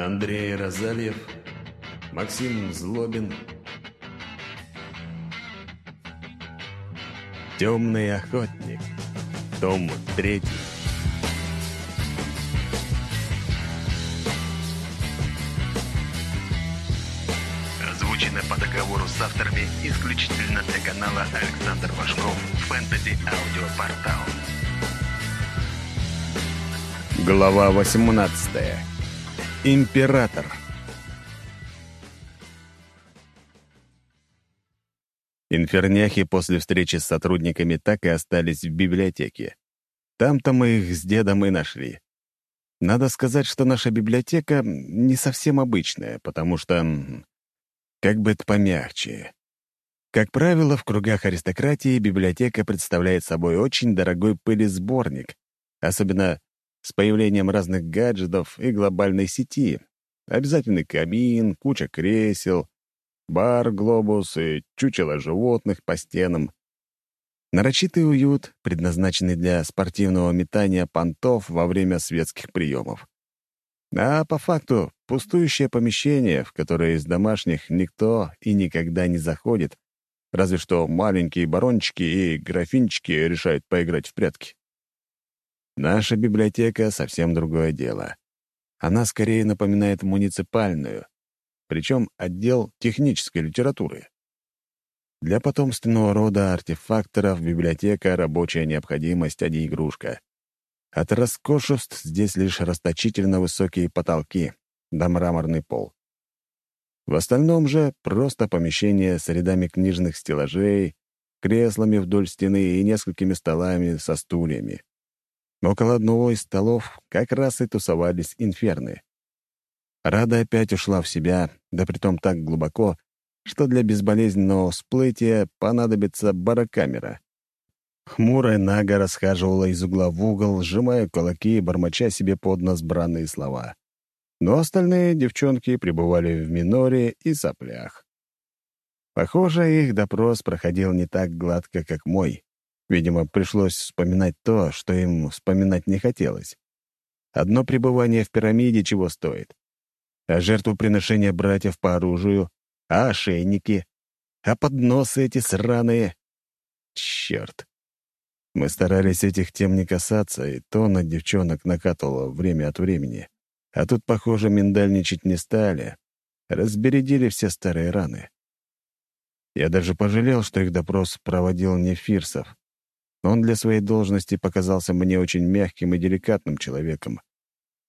Андрей Розальев, Максим Злобин. Темный охотник. Том третий. Озвучено по договору с авторами исключительно для канала Александр Башков Фэнтези Аудио Портал. Глава 18. Император. Инферняхи после встречи с сотрудниками так и остались в библиотеке. Там-то мы их с дедом и нашли. Надо сказать, что наша библиотека не совсем обычная, потому что... Как бы это помягче. Как правило, в кругах аристократии библиотека представляет собой очень дорогой пылесборник, особенно с появлением разных гаджетов и глобальной сети. Обязательный камин, куча кресел, бар, глобус и чучело животных по стенам. Нарочитый уют, предназначенный для спортивного метания понтов во время светских приемов. А по факту пустующее помещение, в которое из домашних никто и никогда не заходит, разве что маленькие барончики и графинчики решают поиграть в прятки. Наша библиотека — совсем другое дело. Она скорее напоминает муниципальную, причем отдел технической литературы. Для потомственного рода артефакторов библиотека — рабочая необходимость, а не игрушка. От роскошеств здесь лишь расточительно высокие потолки да мраморный пол. В остальном же просто помещение с рядами книжных стеллажей, креслами вдоль стены и несколькими столами со стульями. Около одного из столов как раз и тусовались инферны. Рада опять ушла в себя, да притом так глубоко, что для безболезненного всплытия понадобится барокамера. Хмурая Нага расхаживала из угла в угол, сжимая кулаки и бормоча себе под нос бранные слова. Но остальные девчонки пребывали в миноре и соплях. Похоже, их допрос проходил не так гладко, как мой. Видимо, пришлось вспоминать то, что им вспоминать не хотелось. Одно пребывание в пирамиде чего стоит. А жертвоприношение братьев по оружию, а ошейники, а подносы эти сраные. Черт. Мы старались этих тем не касаться, и то на девчонок накатывало время от времени. А тут, похоже, миндальничать не стали. Разбередили все старые раны. Я даже пожалел, что их допрос проводил не Фирсов. Он для своей должности показался мне очень мягким и деликатным человеком.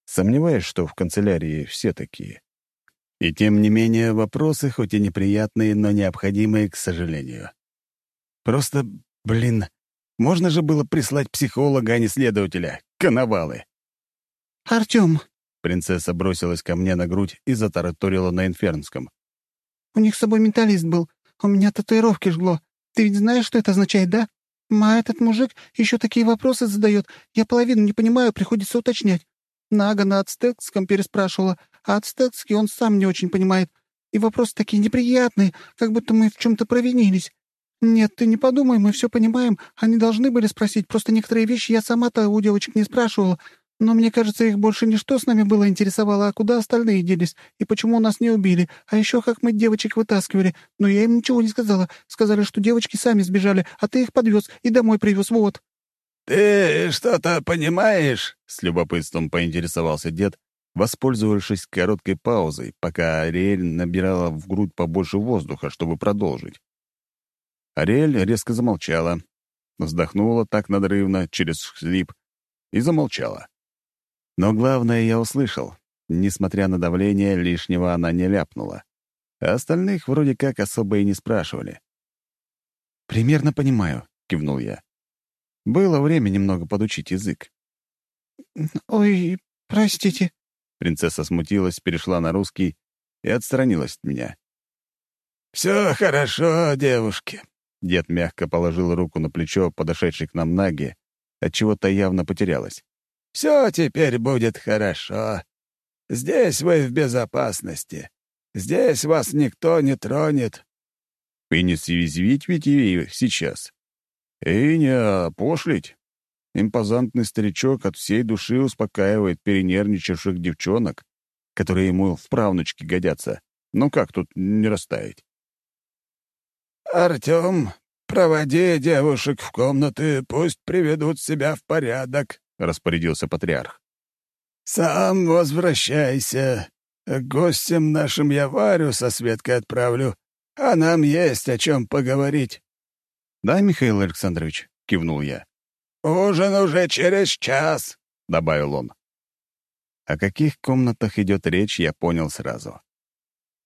Сомневаюсь, что в канцелярии все такие. И тем не менее, вопросы хоть и неприятные, но необходимые, к сожалению. Просто, блин, можно же было прислать психолога, а не следователя. Коновалы. «Артём!» — принцесса бросилась ко мне на грудь и затараторила на инфернском. «У них с собой менталист был. У меня татуировки жгло. Ты ведь знаешь, что это означает, да?» «Ма, этот мужик еще такие вопросы задает. Я половину не понимаю, приходится уточнять. Нага на ацтекском переспрашивала, а ацтекский он сам не очень понимает. И вопросы такие неприятные, как будто мы в чем-то провинились. Нет, ты не подумай, мы все понимаем. Они должны были спросить, просто некоторые вещи я сама-то у девочек не спрашивала. Но мне кажется, их больше ничто с нами было интересовало, а куда остальные делись, и почему нас не убили, а еще как мы девочек вытаскивали. Но я им ничего не сказала. Сказали, что девочки сами сбежали, а ты их подвез и домой привез, вот». «Ты что-то понимаешь?» — с любопытством поинтересовался дед, воспользовавшись короткой паузой, пока Ариэль набирала в грудь побольше воздуха, чтобы продолжить. Ариэль резко замолчала, вздохнула так надрывно через хлип и замолчала. Но главное я услышал. Несмотря на давление, лишнего она не ляпнула. А остальных вроде как особо и не спрашивали. «Примерно понимаю», — кивнул я. Было время немного подучить язык. «Ой, простите». Принцесса смутилась, перешла на русский и отстранилась от меня. «Все хорошо, девушки». Дед мягко положил руку на плечо подошедшей к нам Наги, отчего-то явно потерялась. Все теперь будет хорошо. Здесь вы в безопасности. Здесь вас никто не тронет». «И не съязвить ведь ей сейчас. И не опошлить. Импозантный старичок от всей души успокаивает перенервничавших девчонок. которые ему в правнучке годятся. Ну как тут не растаять? «Артем, проводи девушек в комнаты, пусть приведут себя в порядок», — распорядился патриарх. «Сам возвращайся. К гостям нашим я Варю со Светкой отправлю, а нам есть о чем поговорить». «Да, Михаил Александрович», — кивнул я. «Ужин уже через час», — добавил он. О каких комнатах идет речь, я понял сразу.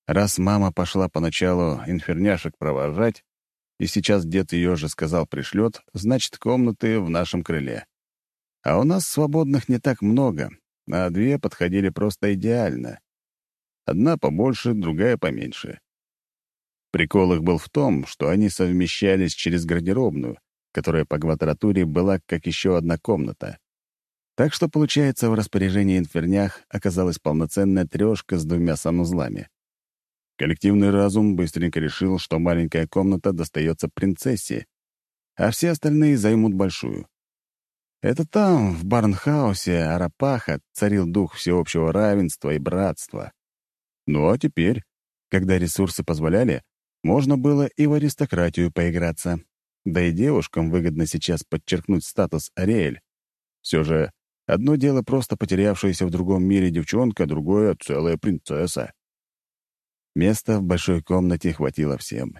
Раз мама пошла поначалу инферняшек провожать, и сейчас дед ее же сказал пришлет, значит, комнаты в нашем крыле. А у нас свободных не так много, а две подходили просто идеально. Одна побольше, другая поменьше. Прикол их был в том, что они совмещались через гардеробную, которая по квадратуре была как еще одна комната. Так что, получается, в распоряжении инфернях оказалась полноценная трешка с двумя санузлами. Коллективный разум быстренько решил, что маленькая комната достается принцессе, а все остальные займут большую. Это там, в Барнхаусе, Арапаха, царил дух всеобщего равенства и братства. Ну а теперь, когда ресурсы позволяли, можно было и в аристократию поиграться. Да и девушкам выгодно сейчас подчеркнуть статус Ариэль. Все же, одно дело просто потерявшаяся в другом мире девчонка, другое — целая принцесса. Места в большой комнате хватило всем.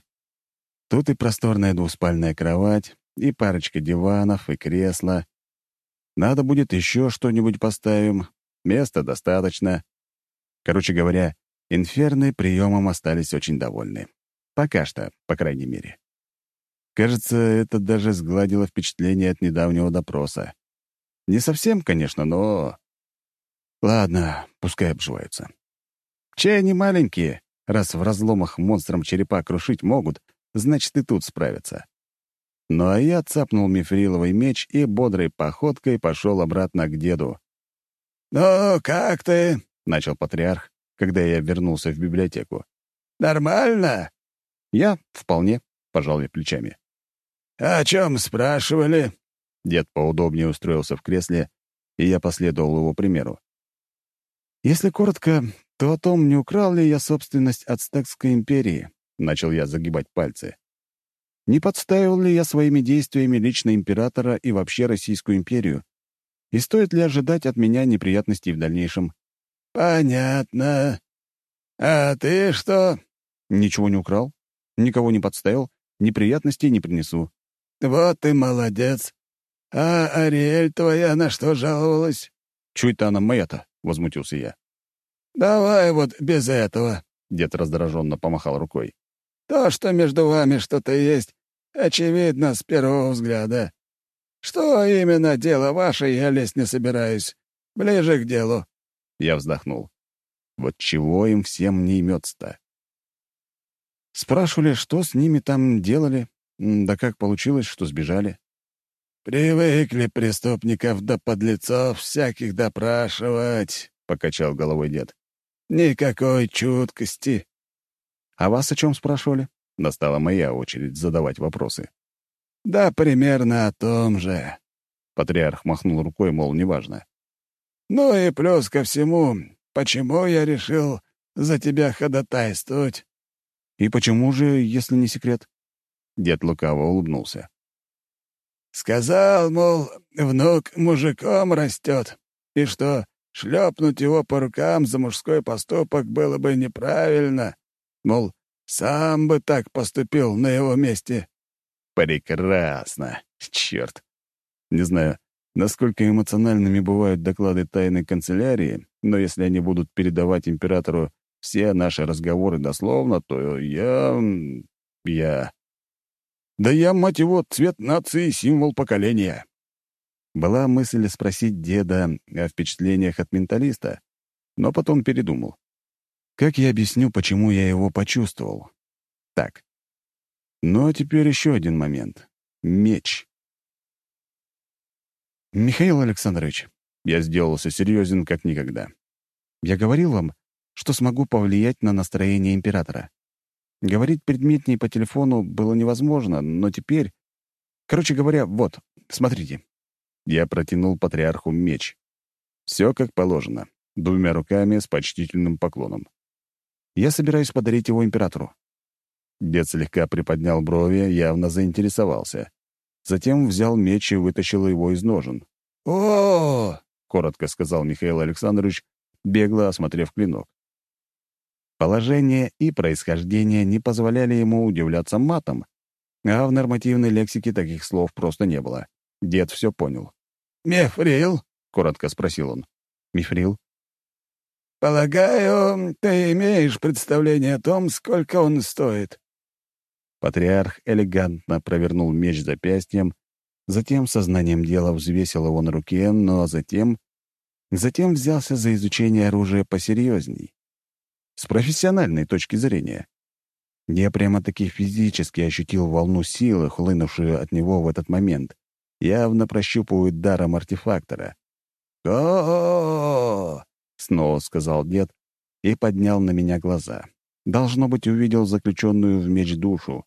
Тут и просторная двуспальная кровать, и парочка диванов, и кресла. Надо будет еще что-нибудь поставим. Места достаточно. Короче говоря, инферны приемом остались очень довольны. Пока что, по крайней мере. Кажется, это даже сгладило впечатление от недавнего допроса. Не совсем, конечно, но... Ладно, пускай обживаются. Чай они маленькие, Раз в разломах монстрам черепа крушить могут, значит, и тут справятся. Ну а я цапнул мифриловый меч и бодрой походкой пошел обратно к деду. «Ну, как ты?» — начал патриарх, когда я вернулся в библиотеку. «Нормально?» «Я вполне», — пожал я плечами. «О чем спрашивали?» Дед поудобнее устроился в кресле, и я последовал его примеру. Если коротко, то о том, не украл ли я собственность Ацтекской империи, начал я загибать пальцы. Не подставил ли я своими действиями лично императора и вообще Российскую империю? И стоит ли ожидать от меня неприятностей в дальнейшем? «Понятно. А ты что?» «Ничего не украл, никого не подставил, неприятностей не принесу». «Вот ты молодец. А Ариэль твоя на что жаловалась?» «Чё это она моя-то?» — возмутился я. «Давай вот без этого», — дед раздраженно помахал рукой. «То, что между вами что-то есть, очевидно с первого взгляда. Что именно дело ваше, я лезть не собираюсь. Ближе к делу». Я вздохнул. Вот чего им всем не имется-то? Спрашивали, что с ними там делали, да как получилось, что сбежали. «Привыкли преступников да подлецов всяких допрашивать», — покачал головой дед. Никакой чуткости. А вас о чем спрашивали? Настала моя очередь задавать вопросы. Да примерно о том же. Патриарх махнул рукой, мол, неважно. Ну и плюс ко всему, почему я решил за тебя ходатайствовать? И почему же, если не секрет? Дед лукаво улыбнулся. Сказал, мол, внук мужиком растет. И что, Шлепнуть его по рукам за мужской поступок было бы неправильно. Мол, сам бы так поступил на его месте. Прекрасно. Черт. Не знаю, насколько эмоциональными бывают доклады тайной канцелярии, но если они будут передавать императору все наши разговоры дословно, то я... я... Да я, мать его, цвет нации — символ поколения. Была мысль спросить деда о впечатлениях от менталиста, но потом передумал. Как я объясню, почему я его почувствовал? Так. Ну а теперь еще один момент. Меч. Михаил Александрович, я сделался серьезен как никогда. Я говорил вам, что смогу повлиять на настроение императора. Говорить предметнее по телефону было невозможно, но теперь... Короче говоря, вот, смотрите. Я протянул патриарху меч. Все как положено. двумя руками с почтительным поклоном. «Я собираюсь подарить его императору». Дед слегка приподнял брови, явно заинтересовался. Затем взял меч и вытащил его из ножен. «О!», коротко сказал Михаил Александрович, бегло осмотрев клинок. Положение и происхождение не позволяли ему удивляться матом, а в нормативной лексике таких слов просто не было. Дед все понял. «Мефрил?» — коротко спросил он. «Мифрил?» «Полагаю, ты имеешь представление о том, сколько он стоит?» Патриарх элегантно провернул меч запястьем, затем сознанием дела взвесил его на руке, но затем... Затем взялся за изучение оружия посерьезней. С профессиональной точки зрения. Я прямо-таки физически ощутил волну силы, хлынувшую от него в этот момент. Явно прощупывают даром артефактора. о, снова сказал дед и поднял на меня глаза. Должно быть, увидел заключенную в меч душу.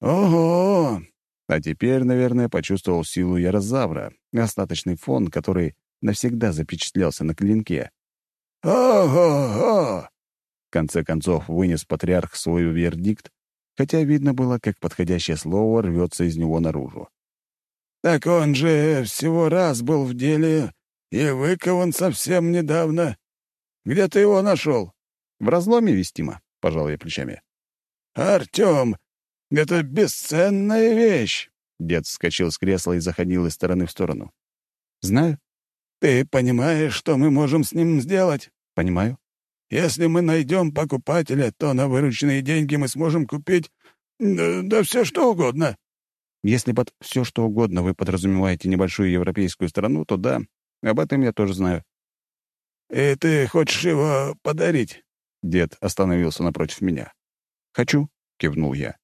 «Ого!» А теперь, наверное, почувствовал силу Ярозавра, остаточный фон, который навсегда запечатлелся на клинке. «Ого-го!» В конце концов вынес патриарх свой вердикт, хотя видно было, как подходящее слово рвется из него наружу. «Так он же всего раз был в деле и выкован совсем недавно. Где ты его нашел?» «В разломе вестимо», — пожал я плечами. «Артем, это бесценная вещь!» Дед вскочил с кресла и заходил из стороны в сторону. «Знаю. Ты понимаешь, что мы можем с ним сделать?» «Понимаю». «Если мы найдем покупателя, то на вырученные деньги мы сможем купить да, да все что угодно». «Если под все что угодно вы подразумеваете небольшую европейскую страну, то да, об этом я тоже знаю». «И ты хочешь его подарить?» Дед остановился напротив меня. «Хочу», — кивнул я.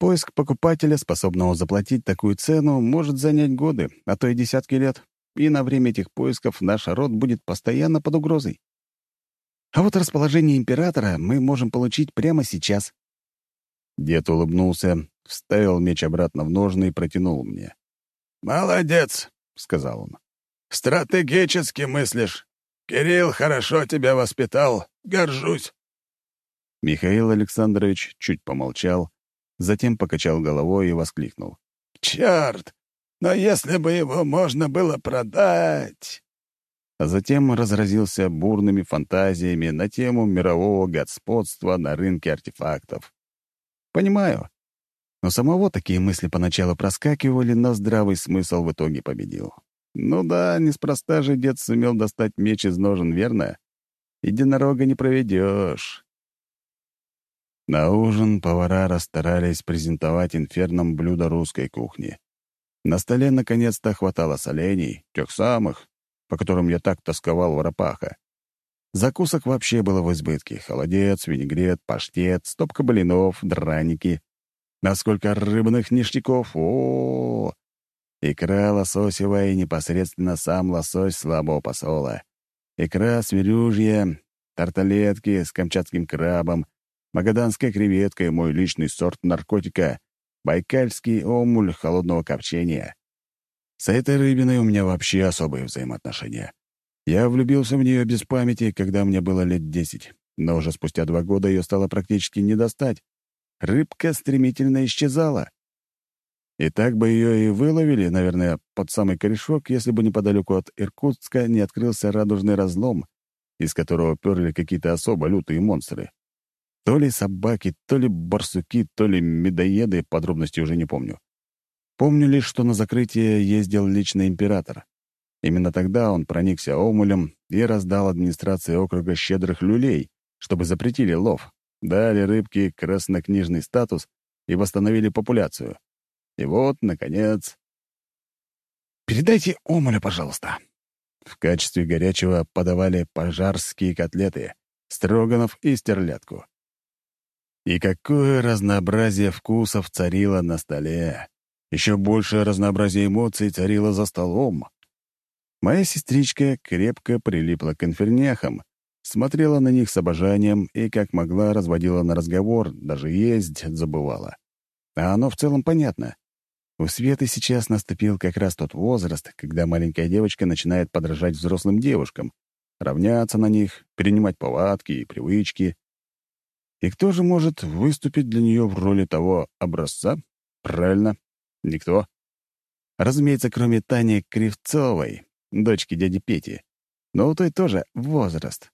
Поиск покупателя, способного заплатить такую цену, может занять годы, а то и десятки лет, и на время этих поисков наш род будет постоянно под угрозой. А вот расположение императора мы можем получить прямо сейчас. Дед улыбнулся, вставил меч обратно в ножны и протянул мне. «Молодец», — сказал он. «Стратегически мыслишь. Кирилл хорошо тебя воспитал. Горжусь». Михаил Александрович чуть помолчал, затем покачал головой и воскликнул. «Черт! Но если бы его можно было продать...» А затем разразился бурными фантазиями на тему мирового господства на рынке артефактов. «Понимаю. Но самого такие мысли поначалу проскакивали, но здравый смысл в итоге победил. Ну да, неспроста же дед сумел достать меч из ножен, верно? Единорога не проведешь. На ужин повара расстарались презентовать инферном блюдо русской кухни. На столе наконец-то хватало солений, тех самых, по которым я так тосковал в Рапаха. Закусок вообще было в избытке. Холодец, винегрет, паштет, стопка блинов, драники. Насколько рыбных ништяков! О, -о, -о, -о! Икра лососевая и непосредственно сам лосось слабого посола. Икра свирюжья, тарталетки с камчатским крабом, магаданская креветка и мой личный сорт наркотика — байкальский омуль холодного копчения. С этой рыбиной у меня вообще особые взаимоотношения. Я влюбился в нее без памяти, когда мне было лет десять, но уже спустя два года ее стало практически не достать. Рыбка стремительно исчезала. И так бы ее и выловили, наверное, под самый корешок, если бы неподалеку от Иркутска не открылся радужный разлом, из которого перли какие-то особо лютые монстры. То ли собаки, то ли барсуки, то ли медоеды, подробности уже не помню. Помню лишь, что на закрытие ездил лично император. Именно тогда он проникся омулем и раздал администрации округа щедрых люлей, чтобы запретили лов, дали рыбке краснокнижный статус и восстановили популяцию. И вот, наконец... «Передайте омуля, пожалуйста». В качестве горячего подавали пожарские котлеты, строганов и стерлядку. И какое разнообразие вкусов царило на столе. Еще большее разнообразие эмоций царило за столом. Моя сестричка крепко прилипла к инферняхам, смотрела на них с обожанием и, как могла, разводила на разговор, даже есть забывала. А оно в целом понятно. У Светы сейчас наступил как раз тот возраст, когда маленькая девочка начинает подражать взрослым девушкам, равняться на них, перенимать повадки и привычки. И кто же может выступить для нее в роли того образца? Правильно, никто. Разумеется, кроме Тани Кривцовой, дочки дяди Пети. Но у той тоже возраст.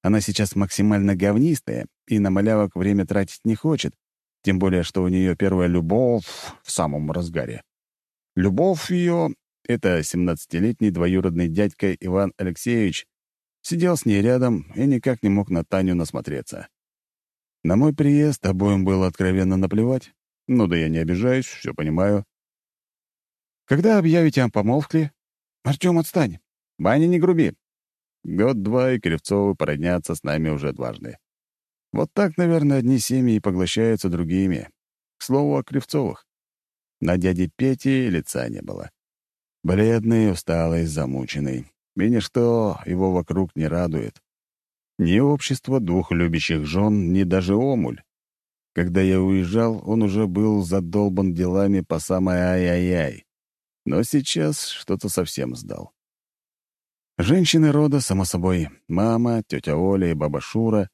Она сейчас максимально говнистая и на малявок время тратить не хочет, тем более, что у нее первая любовь в самом разгаре. Любовь ее — это 17-летний двоюродный дядька Иван Алексеевич, сидел с ней рядом и никак не мог на Таню насмотреться. На мой приезд обоим было откровенно наплевать. Ну да я не обижаюсь, все понимаю. Когда объявите о помолвке? Артем, отстань. Ваня, не груби. Год-два, и Кривцовы породнятся с нами уже дважды. Вот так, наверное, одни семьи поглощаются другими. К слову о Кривцовых. На дяде Пети лица не было. Бледный, усталый, замученный. И ничто его вокруг не радует. Ни общество двух любящих жен, ни даже омуль. Когда я уезжал, он уже был задолбан делами по самой ай-яй-яй. Но сейчас что-то совсем сдал. Женщины рода, само собой, мама, тетя Оля и баба Шура,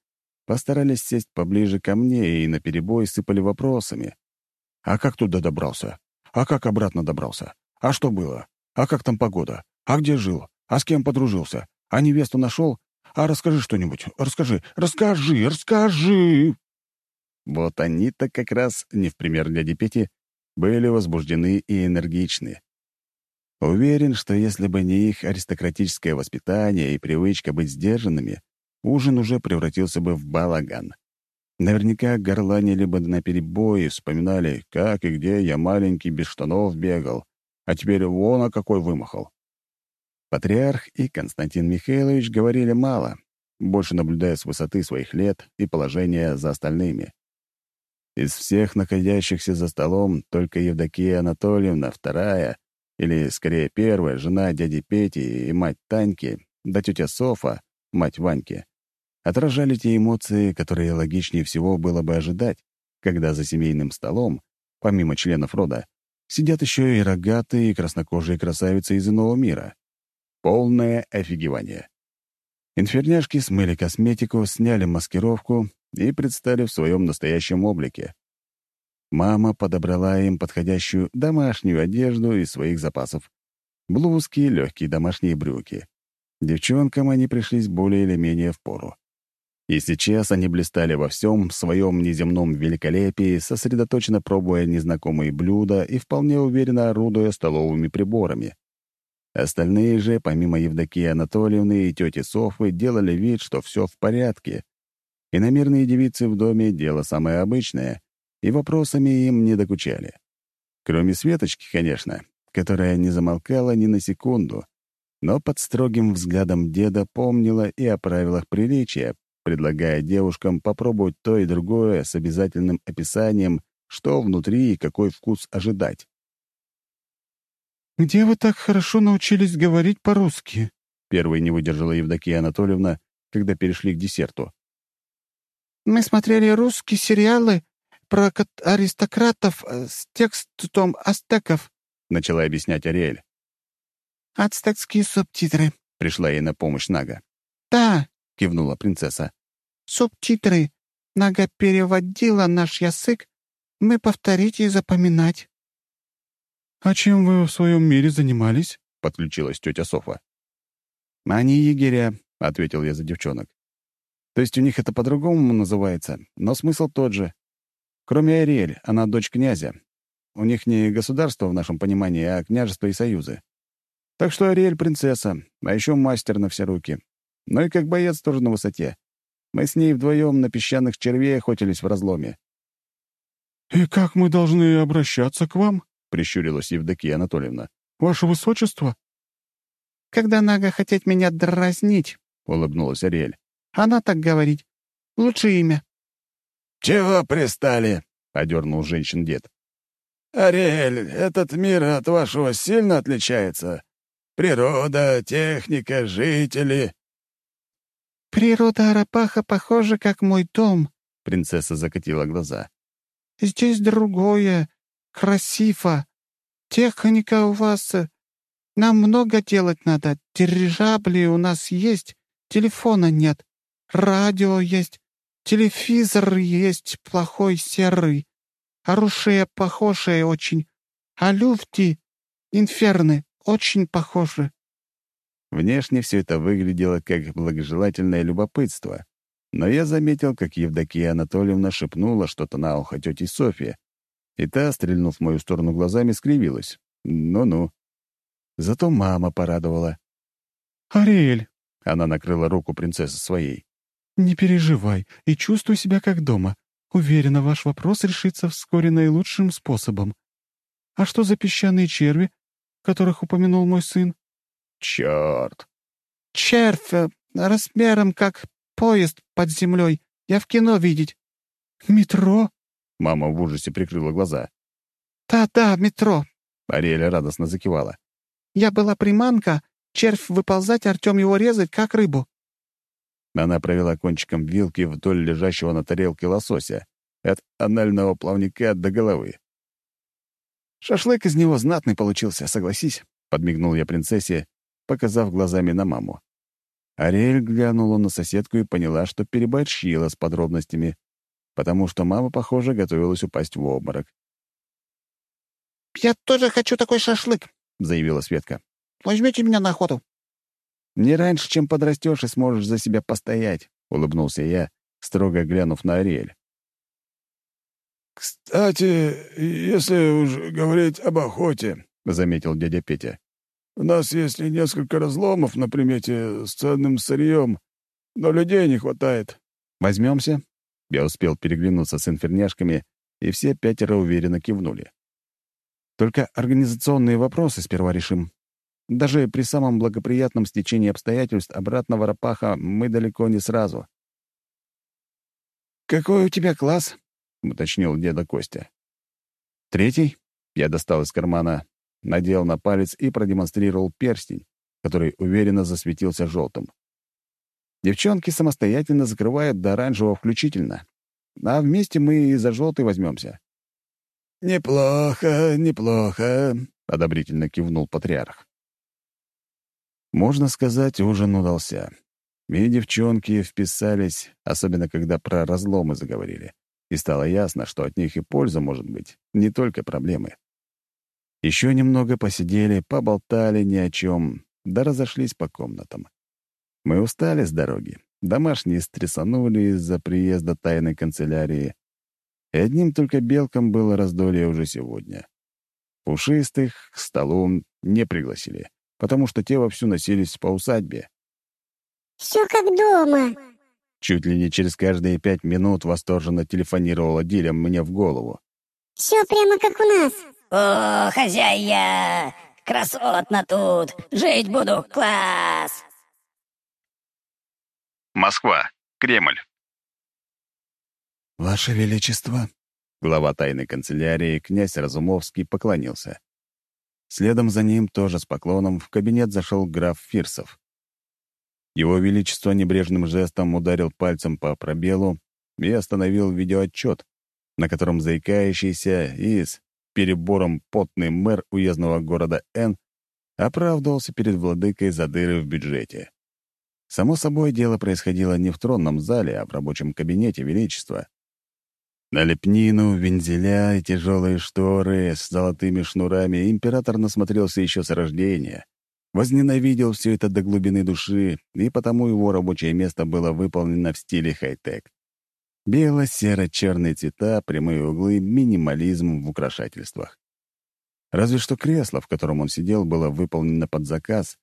постарались сесть поближе ко мне и наперебой сыпали вопросами. «А как туда добрался? А как обратно добрался? А что было? А как там погода? А где жил? А с кем подружился? А невесту нашел? А расскажи что-нибудь. Расскажи, расскажи, расскажи!» Вот они-то как раз, не в пример дяди Пети, были возбуждены и энергичны. Уверен, что если бы не их аристократическое воспитание и привычка быть сдержанными, ужин уже превратился бы в балаган. Наверняка горланили бы наперебой и вспоминали, как и где я маленький без штанов бегал, а теперь вон а какой вымахал. Патриарх и Константин Михайлович говорили мало, больше наблюдая с высоты своих лет и положения за остальными. Из всех находящихся за столом только Евдокия Анатольевна, вторая, или, скорее, первая жена дяди Пети и мать Таньки, да тетя Софа, мать Ваньки, отражали те эмоции, которые логичнее всего было бы ожидать, когда за семейным столом, помимо членов рода, сидят еще и рогатые и краснокожие красавицы из иного мира. Полное офигевание. Инферняшки смыли косметику, сняли маскировку и предстали в своем настоящем облике. Мама подобрала им подходящую домашнюю одежду из своих запасов. Блузки, легкие домашние брюки. Девчонкам они пришлись более или менее в пору. И сейчас они блистали во всем своем неземном великолепии, сосредоточенно пробуя незнакомые блюда и вполне уверенно орудуя столовыми приборами. Остальные же, помимо Евдокии Анатольевны и тети Софы, делали вид, что все в порядке. Иномерные девицы в доме — дело самое обычное, и вопросами им не докучали. Кроме Светочки, конечно, которая не замолкала ни на секунду, но под строгим взглядом деда помнила и о правилах приличия, предлагая девушкам попробовать то и другое с обязательным описанием, что внутри и какой вкус ожидать. «Где вы так хорошо научились говорить по-русски?» Первой не выдержала Евдокия Анатольевна, когда перешли к десерту. «Мы смотрели русские сериалы про аристократов э, с текстом астеков», — начала объяснять Ариэль. «Ацтекские субтитры», — пришла ей на помощь Нага. «Да», — кивнула принцесса. «Субтитры. Нага переводила наш язык. Мы повторить и запоминать». «А чем вы в своем мире занимались?» — подключилась тетя Софа. «Они егеря», — ответил я за девчонок. «То есть у них это по-другому называется, но смысл тот же. Кроме Ариэль, она дочь князя. У них не государство в нашем понимании, а княжество и союзы. Так что Ариэль — принцесса, а еще мастер на все руки. Ну и как боец тоже на высоте. Мы с ней вдвоем на песчаных червей охотились в разломе. «И как мы должны обращаться к вам?» — прищурилась Евдокия Анатольевна. «Ваше высочество?» «Когда Нага хотеть меня дразнить», — улыбнулась Ариэль. «Она так говорит. Лучше имя». «Чего пристали?» — одернул женщин дед. «Ариэль, этот мир от вашего сильно отличается? Природа, техника, жители...» «Природа Арапаха похожа, как мой дом», — принцесса закатила глаза. «Здесь другое, красиво. «Техника у вас... Э, нам много делать надо. Дирижабли у нас есть, телефона нет, радио есть, телевизор есть, плохой серый, оружие похожее очень, а люфти, инферны, очень похожи». Внешне все это выглядело как благожелательное любопытство, но я заметил, как Евдокия Анатольевна шепнула что-то на ухо тете Софье, и та, стрельнув в мою сторону глазами, скривилась. Ну-ну. Зато мама порадовала. «Ариэль!» — она накрыла руку принцессы своей. «Не переживай и чувствуй себя как дома. Уверена, ваш вопрос решится вскоре наилучшим способом. А что за песчаные черви, которых упомянул мой сын?» «Черт!» «Червь э, размером как поезд под землей. Я в кино видеть». «Метро?» Мама в ужасе прикрыла глаза. «Да-да, метро!» Ариэля радостно закивала. «Я была приманка, червь выползать, Артем его резать, как рыбу». Она провела кончиком вилки вдоль лежащего на тарелке лосося, от анального плавника до головы. «Шашлык из него знатный получился, согласись», — подмигнул я принцессе, показав глазами на маму. Ариэль глянула на соседку и поняла, что переборщила с подробностями потому что мама, похоже, готовилась упасть в обморок. «Я тоже хочу такой шашлык», — заявила Светка. «Возьмите меня на охоту». «Не раньше, чем подрастешь и сможешь за себя постоять», — улыбнулся я, строго глянув на Ариэль. «Кстати, если уж говорить об охоте», — заметил дядя Петя, «у нас есть несколько разломов на примете с ценным сырьем, но людей не хватает». «Возьмемся?» Я успел переглянуться с инферняшками, и все пятеро уверенно кивнули. Только организационные вопросы сперва решим. Даже при самом благоприятном стечении обстоятельств обратного Рапаха мы далеко не сразу. «Какой у тебя класс?» — уточнил деда Костя. «Третий?» — я достал из кармана, надел на палец и продемонстрировал перстень, который уверенно засветился желтым. Девчонки самостоятельно закрывают до оранжевого включительно. А вместе мы и за желтый возьмемся. «Неплохо, неплохо», — одобрительно кивнул патриарх. Можно сказать, ужин удался. И девчонки вписались, особенно когда про разломы заговорили. И стало ясно, что от них и польза может быть, не только проблемы. Еще немного посидели, поболтали ни о чем, да разошлись по комнатам. Мы устали с дороги. Домашние стрессанули из-за приезда тайной канцелярии. И одним только белкам было раздолье уже сегодня. Пушистых к столу не пригласили, потому что те вовсю носились по усадьбе. «Все как дома!» Чуть ли не через каждые пять минут восторженно телефонировала Диля мне в голову. «Все прямо как у нас!» «О, хозяйя! Красотно тут! Жить буду! Класс!» Москва. Кремль. «Ваше Величество!» Глава тайной канцелярии, князь Разумовский, поклонился. Следом за ним, тоже с поклоном, в кабинет зашел граф Фирсов. Его Величество небрежным жестом ударил пальцем по пробелу и остановил видеоотчет, на котором заикающийся и с перебором потный мэр уездного города Н оправдывался перед владыкой за дыры в бюджете. Само собой, дело происходило не в тронном зале, а в рабочем кабинете Величества. На лепнину, вензеля и тяжелые шторы с золотыми шнурами император насмотрелся еще с рождения. Возненавидел все это до глубины души, и потому его рабочее место было выполнено в стиле хай-тек. Бело-серо-черные цвета, прямые углы, минимализм в украшательствах. Разве что кресло, в котором он сидел, было выполнено под заказ,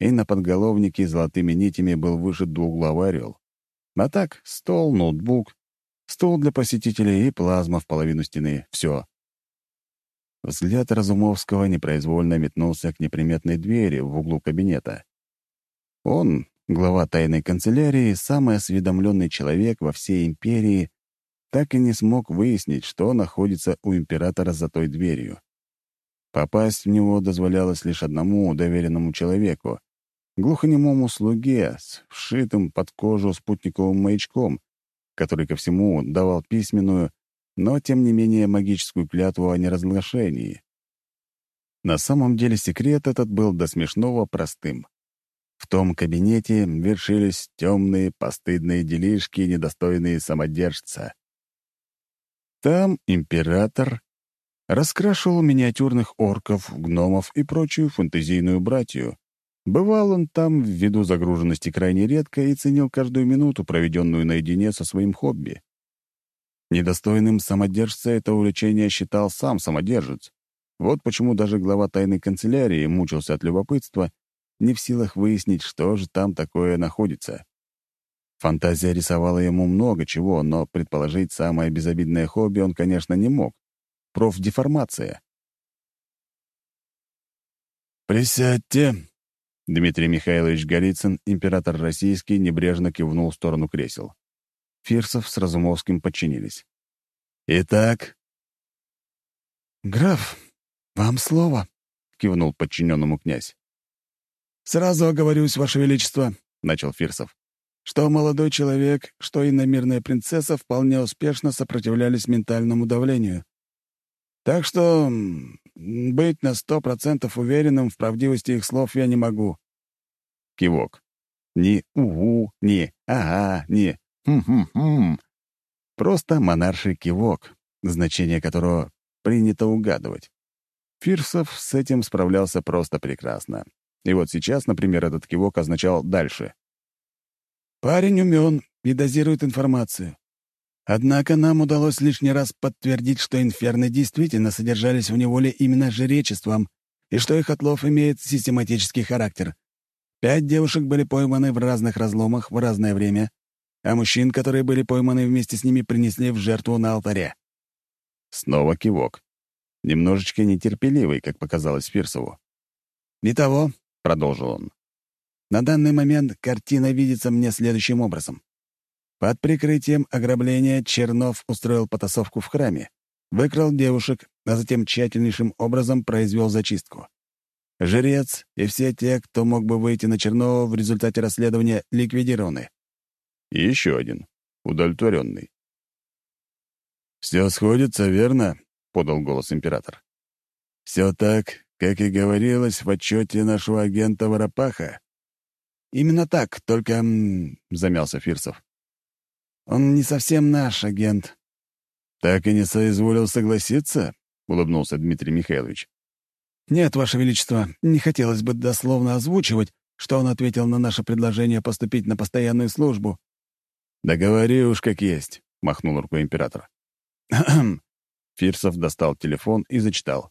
и на подголовнике золотыми нитями был вышит двуглавый орел. А так, стол, ноутбук, стол для посетителей и плазма в половину стены. Все. Взгляд Разумовского непроизвольно метнулся к неприметной двери в углу кабинета. Он, глава тайной канцелярии, самый осведомленный человек во всей империи, так и не смог выяснить, что находится у императора за той дверью. Попасть в него дозволялось лишь одному доверенному человеку — глухонемому слуге с вшитым под кожу спутниковым маячком, который ко всему давал письменную, но, тем не менее, магическую клятву о неразглашении. На самом деле секрет этот был до смешного простым. В том кабинете вершились темные, постыдные делишки, недостойные самодержца. Там император раскрашивал миниатюрных орков, гномов и прочую фантазийную братью. Бывал он там ввиду загруженности крайне редко и ценил каждую минуту, проведенную наедине со своим хобби. Недостойным самодержца это увлечение считал сам самодержец. Вот почему даже глава тайной канцелярии мучился от любопытства, не в силах выяснить, что же там такое находится. Фантазия рисовала ему много чего, но предположить самое безобидное хобби он, конечно, не мог. Профдеформация. «Присядьте!» Дмитрий Михайлович Голицын, император российский, небрежно кивнул в сторону кресел. Фирсов с Разумовским подчинились. «Итак...» «Граф, вам слово», — кивнул подчиненному князь. «Сразу оговорюсь, Ваше Величество», — начал Фирсов, «что молодой человек, что иномирная принцесса вполне успешно сопротивлялись ментальному давлению. Так что быть на сто процентов уверенным в правдивости их слов я не могу». Кивок. Ни «угу», ни «ага», ни «хм-хм-хм». Просто монарший кивок, значение которого принято угадывать. Фирсов с этим справлялся просто прекрасно. И вот сейчас, например, этот кивок означал «дальше». «Парень умен и дозирует информацию. Однако нам удалось лишний раз подтвердить, что инферны действительно содержались в неволе именно жречеством и что их отлов имеет систематический характер. Пять девушек были пойманы в разных разломах в разное время, а мужчин, которые были пойманы вместе с ними, принесли в жертву на алтаре. Снова кивок. Немножечко нетерпеливый, как показалось Фирсову. «Не того», — продолжил он. «На данный момент картина видится мне следующим образом. Под прикрытием ограбления Чернов устроил потасовку в храме, выкрал девушек, а затем тщательнейшим образом произвел зачистку. Жрец и все те, кто мог бы выйти на Чернова в результате расследования, ликвидированы. И еще один, удовлетворенный. «Все сходится, верно?» — подал голос император. «Все так, как и говорилось в отчете нашего агента Воропаха». «Именно так, только...» — замялся Фирсов. Он не совсем наш агент». «Так и не соизволил согласиться?» — улыбнулся Дмитрий Михайлович. «Нет, Ваше Величество, не хотелось бы дословно озвучивать, что он ответил на наше предложение поступить на постоянную службу». «Да говори уж как есть», — махнул рукой император. Фирсов достал телефон и зачитал.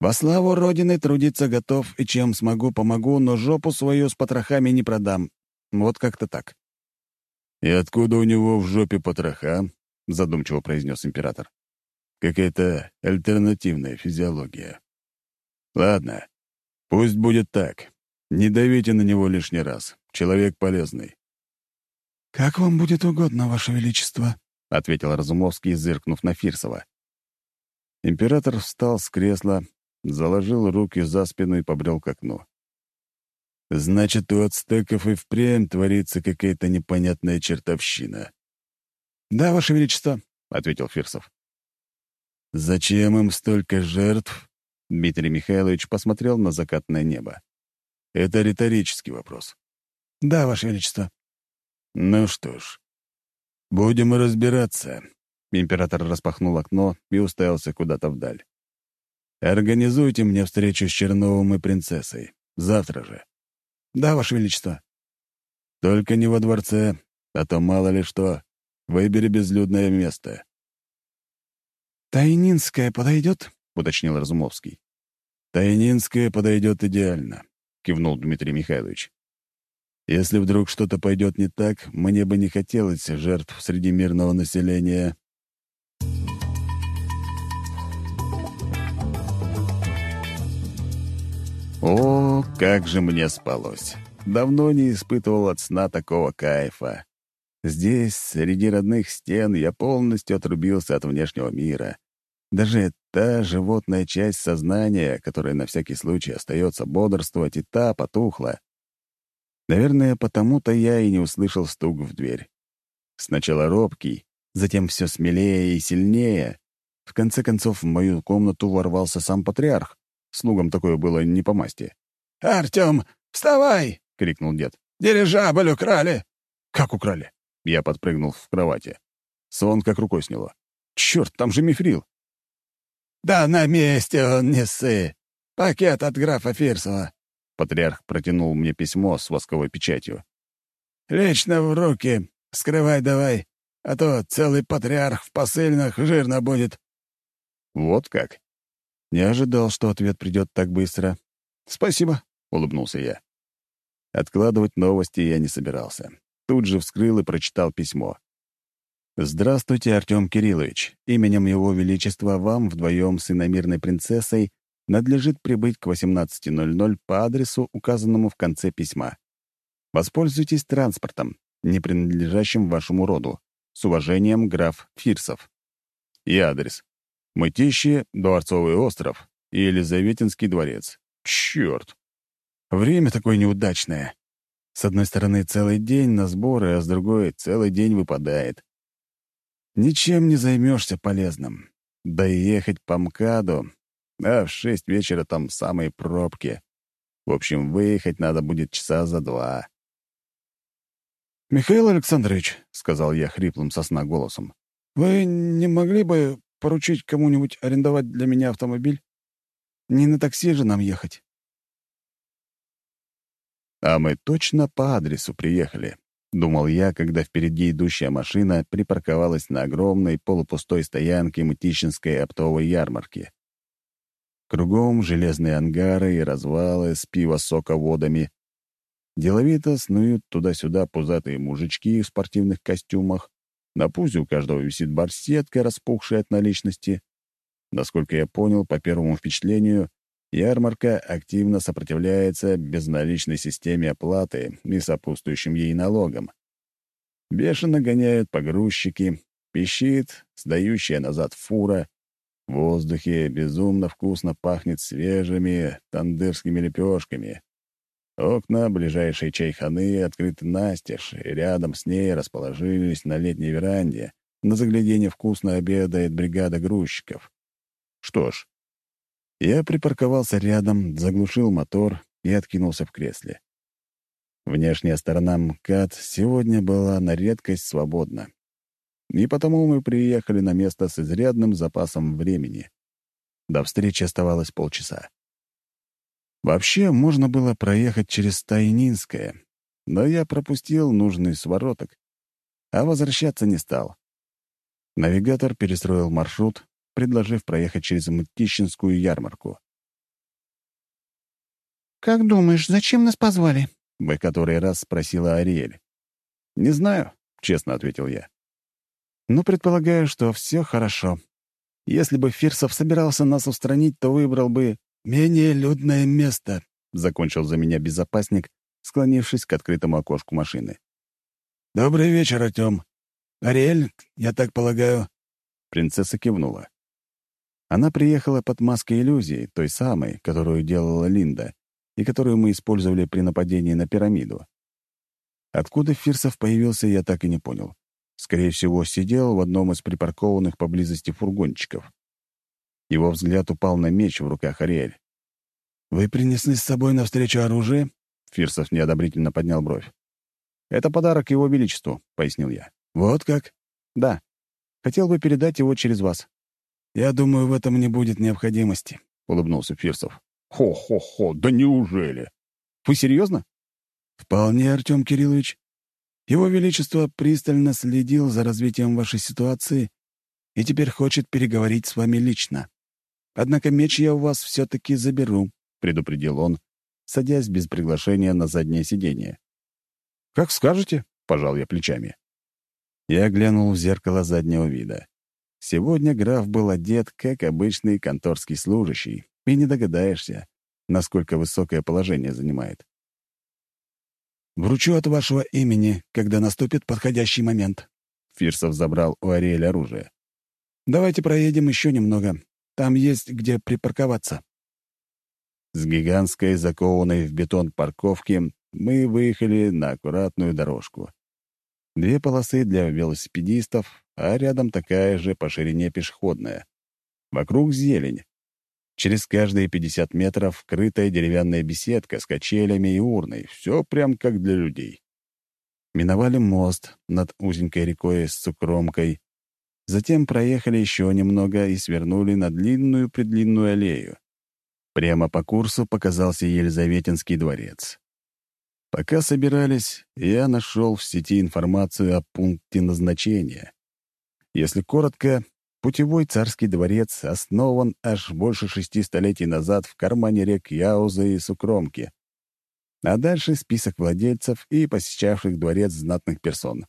«Во славу Родины трудиться готов, и чем смогу, помогу, но жопу свою с потрохами не продам. Вот как-то так». «И откуда у него в жопе потроха?» — задумчиво произнес император. «Какая-то альтернативная физиология. Ладно, пусть будет так. Не давите на него лишний раз. Человек полезный». «Как вам будет угодно, Ваше Величество», — ответил Разумовский, зыркнув на Фирсова. Император встал с кресла, заложил руки за спину и побрел к окну. Значит, у ацтеков и впрямь творится какая-то непонятная чертовщина. «Да, Ваше Величество», — ответил Фирсов. «Зачем им столько жертв?» Дмитрий Михайлович посмотрел на закатное небо. «Это риторический вопрос». «Да, Ваше Величество». «Ну что ж, будем разбираться». Император распахнул окно и уставился куда-то вдаль. «Организуйте мне встречу с Черновым и принцессой. Завтра же». «Да, Ваше Величество». «Только не во дворце, а то мало ли что. Выбери безлюдное место». «Тайнинская подойдет?» — уточнил Разумовский. «Тайнинская подойдет идеально», — кивнул Дмитрий Михайлович. «Если вдруг что-то пойдет не так, мне бы не хотелось жертв среди мирного населения». О, как же мне спалось! Давно не испытывал от сна такого кайфа. Здесь, среди родных стен, я полностью отрубился от внешнего мира. Даже та животная часть сознания, которая на всякий случай остается бодрствовать, и та потухла. Наверное, потому-то я и не услышал стук в дверь. Сначала робкий, затем все смелее и сильнее. В конце концов, в мою комнату ворвался сам патриарх слугам такое было не по масти. «Артем, вставай!» — крикнул дед. «Дирижабль украли!» «Как украли?» Я подпрыгнул в кровати. Сон как рукой сняло. «Черт, там же мифрил!» «Да на месте он, не ссы! Пакет от графа Фирсова!» Патриарх протянул мне письмо с восковой печатью. «Лично в руки. Скрывай давай, а то целый патриарх в посыльных жирно будет». «Вот как?» Не ожидал, что ответ придет так быстро. «Спасибо», — улыбнулся я. Откладывать новости я не собирался. Тут же вскрыл и прочитал письмо. «Здравствуйте, Артем Кириллович. Именем Его Величества вам вдвоем с иномирной принцессой надлежит прибыть к 18.00 по адресу, указанному в конце письма. Воспользуйтесь транспортом, не принадлежащим вашему роду. С уважением, граф Фирсов. И адрес. Мытищи, Дворцовый остров и Елизаветинский дворец. Черт! Время такое неудачное. С одной стороны, целый день на сборы, а с другой — целый день выпадает. Ничем не займешься полезным. Да и ехать по МКАДу, а в шесть вечера там самые пробки. В общем, выехать надо будет часа за два. «Михаил Александрович», — сказал я хриплым сосна голосом, «вы не могли бы поручить кому-нибудь арендовать для меня автомобиль? Не на такси же нам ехать». А мы точно по адресу приехали, думал я, когда впереди идущая машина припарковалась на огромной полупустой стоянке Мытищинской оптовой ярмарки. Кругом железные ангары и развалы с пиво-соководами. Деловито снуют туда-сюда пузатые мужички в спортивных костюмах. На пузе у каждого висит барсетка, распухшая от наличности. Насколько я понял, по первому впечатлению, Ярмарка активно сопротивляется безналичной системе оплаты и сопутствующим ей налогам. Бешено гоняют погрузчики, пищит сдающая назад фура. В воздухе безумно вкусно пахнет свежими тандырскими лепешками. Окна ближайшей чайханы открыты настежь, и рядом с ней расположились на летней веранде. На загляденье вкусно обедает бригада грузчиков. Что ж, я припарковался рядом, заглушил мотор и откинулся в кресле. Внешняя сторона МКАД сегодня была на редкость свободна. И потому мы приехали на место с изрядным запасом времени. До встречи оставалось полчаса. Вообще, можно было проехать через Тайнинское, но я пропустил нужный свороток, а возвращаться не стал. Навигатор перестроил маршрут, предложив проехать через Мытищинскую ярмарку. «Как думаешь, зачем нас позвали?» — в который раз спросила Ариэль. «Не знаю», — честно ответил я. «Но предполагаю, что все хорошо. Если бы Фирсов собирался нас устранить, то выбрал бы менее людное место», — закончил за меня безопасник, склонившись к открытому окошку машины. «Добрый вечер, Артем. Ариэль, я так полагаю...» Принцесса кивнула. Она приехала под маской иллюзии, той самой, которую делала Линда, и которую мы использовали при нападении на пирамиду. Откуда Фирсов появился, я так и не понял. Скорее всего, сидел в одном из припаркованных поблизости фургончиков. Его взгляд упал на меч в руках Ариэль. «Вы принесли с собой навстречу оружие?» Фирсов неодобрительно поднял бровь. «Это подарок его величеству», — пояснил я. «Вот как?» «Да. Хотел бы передать его через вас». «Я думаю, в этом не будет необходимости», — улыбнулся Фирсов. «Хо-хо-хо, да неужели? Вы серьезно?» «Вполне, Артем Кириллович. Его Величество пристально следил за развитием вашей ситуации и теперь хочет переговорить с вами лично. Однако меч я у вас все-таки заберу», — предупредил он, садясь без приглашения на заднее сиденье. «Как скажете», — пожал я плечами. Я глянул в зеркало заднего вида. Сегодня граф был одет, как обычный конторский служащий, и не догадаешься, насколько высокое положение занимает. «Вручу от вашего имени, когда наступит подходящий момент». Фирсов забрал у Ариэля оружие. «Давайте проедем еще немного. Там есть где припарковаться». С гигантской, закованной в бетон парковки мы выехали на аккуратную дорожку. Две полосы для велосипедистов, а рядом такая же по ширине пешеходная. Вокруг зелень. Через каждые 50 метров крытая деревянная беседка с качелями и урной. Все прям как для людей. Миновали мост над узенькой рекой с цукромкой. Затем проехали еще немного и свернули на длинную-предлинную аллею. Прямо по курсу показался Елизаветинский дворец. Пока собирались, я нашел в сети информацию о пункте назначения. Если коротко, путевой царский дворец основан аж больше шести столетий назад в кармане рек Яузы и Сукромки. А дальше список владельцев и посещавших дворец знатных персон.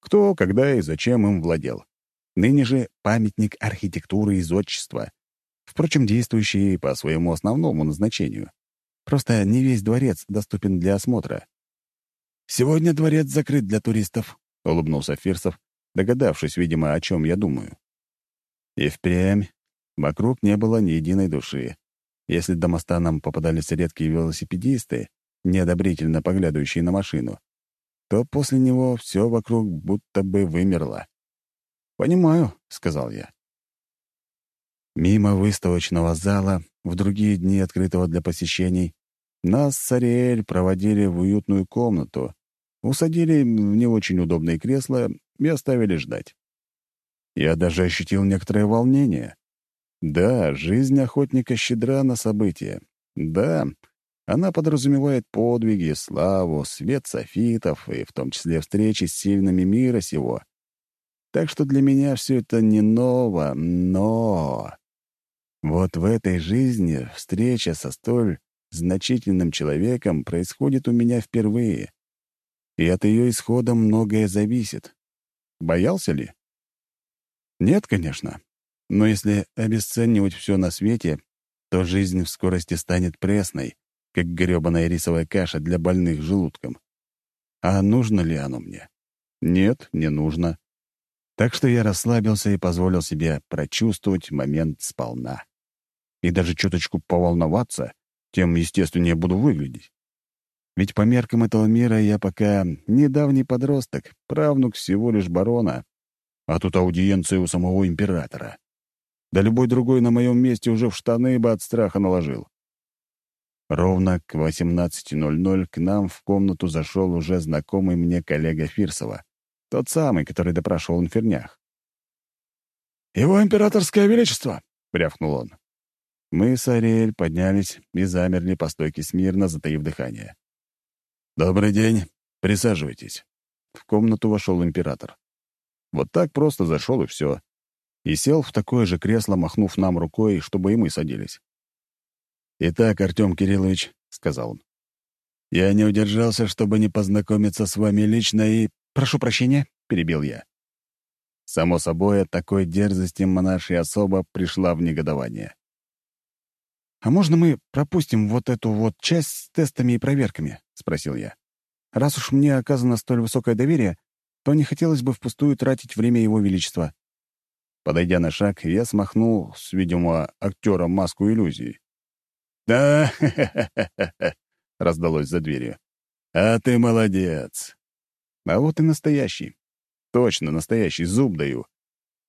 Кто, когда и зачем им владел. Ныне же памятник архитектуры и зодчества, впрочем, действующий по своему основному назначению. Просто не весь дворец доступен для осмотра. «Сегодня дворец закрыт для туристов», — улыбнулся Фирсов, догадавшись, видимо, о чем я думаю. И впрямь вокруг не было ни единой души. Если до моста нам попадались редкие велосипедисты, неодобрительно поглядывающие на машину, то после него все вокруг будто бы вымерло. «Понимаю», — сказал я. Мимо выставочного зала, в другие дни открытого для посещений, нас с Ариэль проводили в уютную комнату, усадили в не очень удобные кресла и оставили ждать. Я даже ощутил некоторое волнение. Да, жизнь охотника щедра на события. Да, она подразумевает подвиги, славу, свет софитов и в том числе встречи с сильными мира сего. Так что для меня все это не ново, но... Вот в этой жизни встреча со столь значительным человеком происходит у меня впервые. И от ее исхода многое зависит. Боялся ли? Нет, конечно. Но если обесценивать все на свете, то жизнь в скорости станет пресной, как грёбаная рисовая каша для больных желудком. А нужно ли оно мне? Нет, не нужно. Так что я расслабился и позволил себе прочувствовать момент сполна. И даже чуточку поволноваться, тем естественнее буду выглядеть. Ведь по меркам этого мира я пока недавний подросток, правнук всего лишь барона, а тут аудиенция у самого императора. Да любой другой на моем месте уже в штаны бы от страха наложил. Ровно к 18.00 к нам в комнату зашел уже знакомый мне коллега Фирсова, тот самый, который допрашивал инфернях. «Его императорское величество!» — рявкнул он. Мы с Ариэль поднялись и замерли по стойке смирно, затаив дыхание. «Добрый день. Присаживайтесь». В комнату вошел император. Вот так просто зашел и все. И сел в такое же кресло, махнув нам рукой, чтобы и мы садились. «Итак, Артем Кириллович», — сказал он, — «я не удержался, чтобы не познакомиться с вами лично и...» «Прошу прощения», — перебил я. Само собой, от такой дерзости монаршая особа пришла в негодование. «А можно мы пропустим вот эту вот часть с тестами и проверками?» — спросил я. «Раз уж мне оказано столь высокое доверие, то не хотелось бы впустую тратить время Его Величества». Подойдя на шаг, я смахнул с, видимо, актера маску иллюзии. «Да, раздалось за дверью. «А ты молодец!» А вот и настоящий. Точно настоящий, зуб даю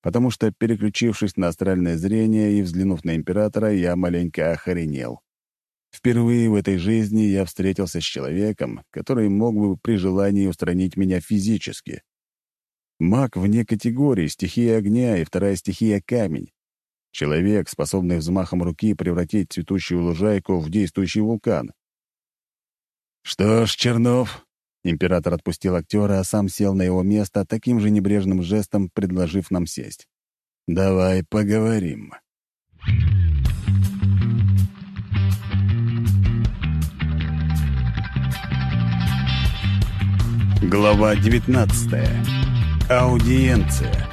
потому что, переключившись на астральное зрение и взглянув на императора, я маленько охренел. Впервые в этой жизни я встретился с человеком, который мог бы при желании устранить меня физически. Маг вне категории, стихия огня и вторая стихия — камень. Человек, способный взмахом руки превратить цветущую лужайку в действующий вулкан. «Что ж, Чернов, Император отпустил актера, а сам сел на его место, таким же небрежным жестом предложив нам сесть. «Давай поговорим». Глава 19. Аудиенция.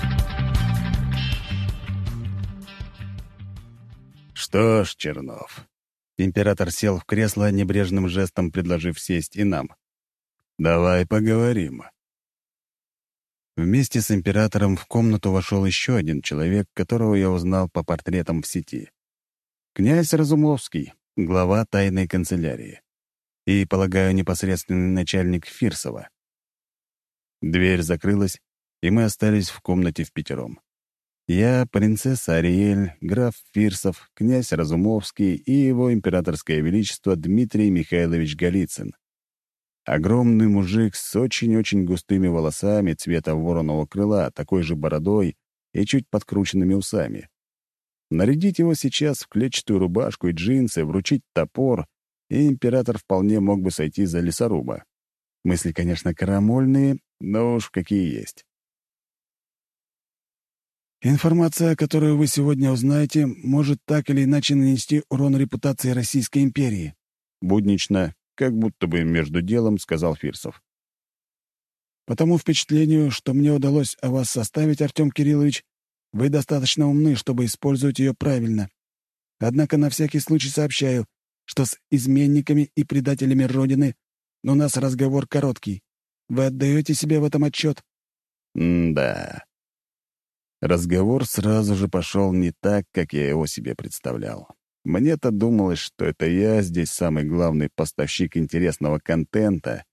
Что ж, Чернов. Император сел в кресло, небрежным жестом предложив сесть и нам. Давай поговорим». Вместе с императором в комнату вошел еще один человек, которого я узнал по портретам в сети. Князь Разумовский, глава тайной канцелярии. И, полагаю, непосредственный начальник Фирсова. Дверь закрылась, и мы остались в комнате в пятером. Я, принцесса Ариэль, граф Фирсов, князь Разумовский и его императорское величество Дмитрий Михайлович Голицын. Огромный мужик с очень-очень густыми волосами цвета вороного крыла, такой же бородой и чуть подкрученными усами. Нарядить его сейчас в клетчатую рубашку и джинсы, вручить топор, и император вполне мог бы сойти за лесоруба. Мысли, конечно, карамольные, но уж какие есть. Информация, которую вы сегодня узнаете, может так или иначе нанести урон репутации Российской империи. Буднично, как будто бы между делом, сказал Фирсов. По тому впечатлению, что мне удалось о вас составить, Артем Кириллович, вы достаточно умны, чтобы использовать ее правильно. Однако на всякий случай сообщаю, что с изменниками и предателями Родины у нас разговор короткий. Вы отдаете себе в этом отчет? М-да. Разговор сразу же пошел не так, как я его себе представлял. Мне-то думалось, что это я здесь самый главный поставщик интересного контента,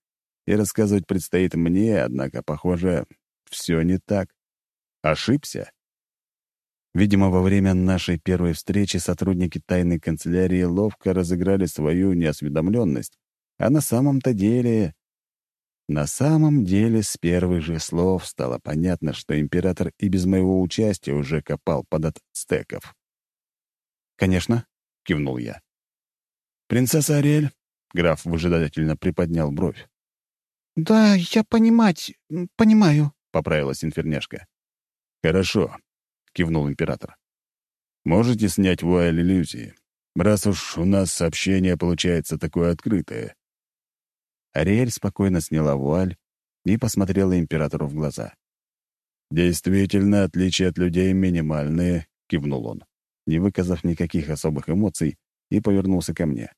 и рассказывать предстоит мне, однако, похоже, все не так. Ошибся. Видимо, во время нашей первой встречи сотрудники тайной канцелярии ловко разыграли свою неосведомленность, а на самом-то деле на самом деле, с первых же слов стало понятно, что император и без моего участия уже копал под ацтеков. «Конечно», — кивнул я. «Принцесса Ариэль?» — граф выжидательно приподнял бровь. «Да, я понимать, понимаю», — поправилась инферняшка. «Хорошо», — кивнул император. «Можете снять вуаль иллюзии, раз уж у нас сообщение получается такое открытое. Ариэль спокойно сняла вуаль и посмотрела императору в глаза. «Действительно, отличия от людей минимальные», — кивнул он, не выказав никаких особых эмоций, и повернулся ко мне.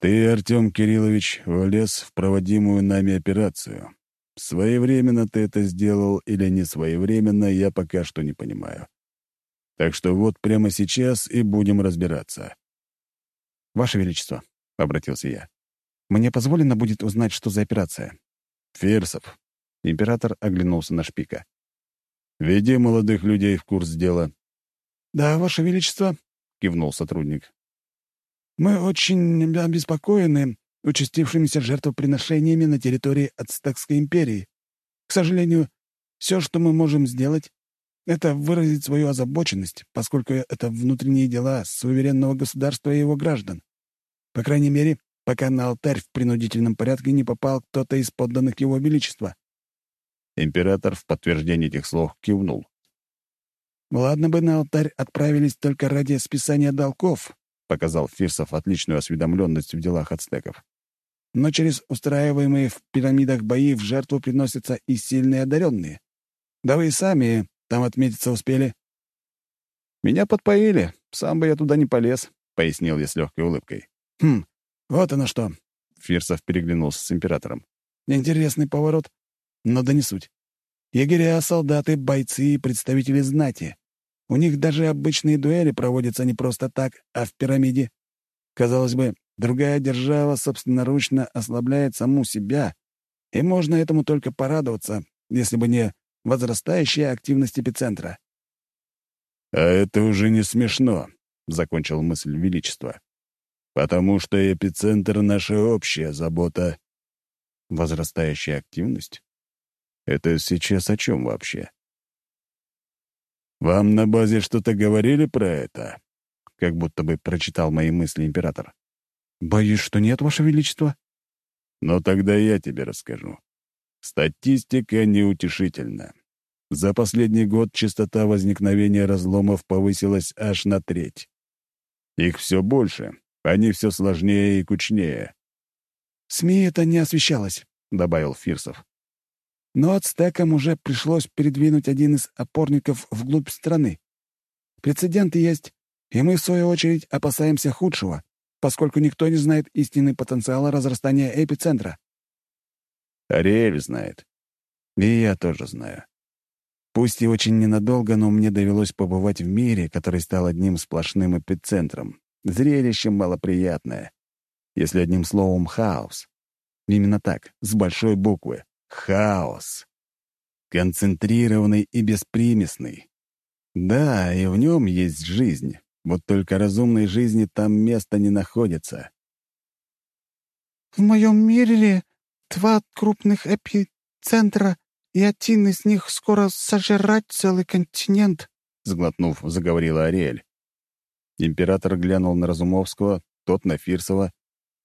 «Ты, Артем Кириллович, влез в проводимую нами операцию. Своевременно ты это сделал или не своевременно, я пока что не понимаю. Так что вот прямо сейчас и будем разбираться». «Ваше Величество», — обратился я, мне позволено будет узнать, что за операция?» «Ферсов». Император оглянулся на шпика. «Веди молодых людей в курс дела». «Да, Ваше Величество», — кивнул сотрудник. «Мы очень обеспокоены участившимися жертвоприношениями на территории Ацтекской империи. К сожалению, все, что мы можем сделать, это выразить свою озабоченность, поскольку это внутренние дела суверенного государства и его граждан. По крайней мере, пока на алтарь в принудительном порядке не попал кто-то из подданных его величества. Император в подтверждение этих слов кивнул. «Ладно бы на алтарь отправились только ради списания долгов», — показал Фирсов отличную осведомленность в делах ацтеков. «Но через устраиваемые в пирамидах бои в жертву приносятся и сильные одаренные. Да вы и сами там отметиться успели». «Меня подпоили, сам бы я туда не полез», — пояснил я с легкой улыбкой. «Хм, «Вот оно что!» — Фирсов переглянулся с императором. «Интересный поворот, но да не суть. Егеря, солдаты, бойцы и представители знати. У них даже обычные дуэли проводятся не просто так, а в пирамиде. Казалось бы, другая держава собственноручно ослабляет саму себя, и можно этому только порадоваться, если бы не возрастающая активность эпицентра. «А это уже не смешно», — закончил мысль Величества потому что эпицентр — наша общая забота. Возрастающая активность? Это сейчас о чем вообще? «Вам на базе что-то говорили про это?» Как будто бы прочитал мои мысли император. «Боюсь, что нет, Ваше Величество». «Но тогда я тебе расскажу. Статистика неутешительна. За последний год частота возникновения разломов повысилась аж на треть. Их все больше, они все сложнее и кучнее. «СМИ это не освещалось», — добавил Фирсов. «Но ацтекам уже пришлось передвинуть один из опорников вглубь страны. Прецеденты есть, и мы, в свою очередь, опасаемся худшего, поскольку никто не знает истинный потенциал разрастания эпицентра». Ариэль знает. И я тоже знаю. Пусть и очень ненадолго, но мне довелось побывать в мире, который стал одним сплошным эпицентром, Зрелище малоприятное. Если одним словом «хаос». Именно так, с большой буквы. Хаос. Концентрированный и беспримесный. Да, и в нем есть жизнь. Вот только разумной жизни там места не находится. «В моем мире два крупных эпицентра, и один из них скоро сожрать целый континент», — сглотнув, заговорила Ариэль. Император глянул на Разумовского, тот на Фирсова,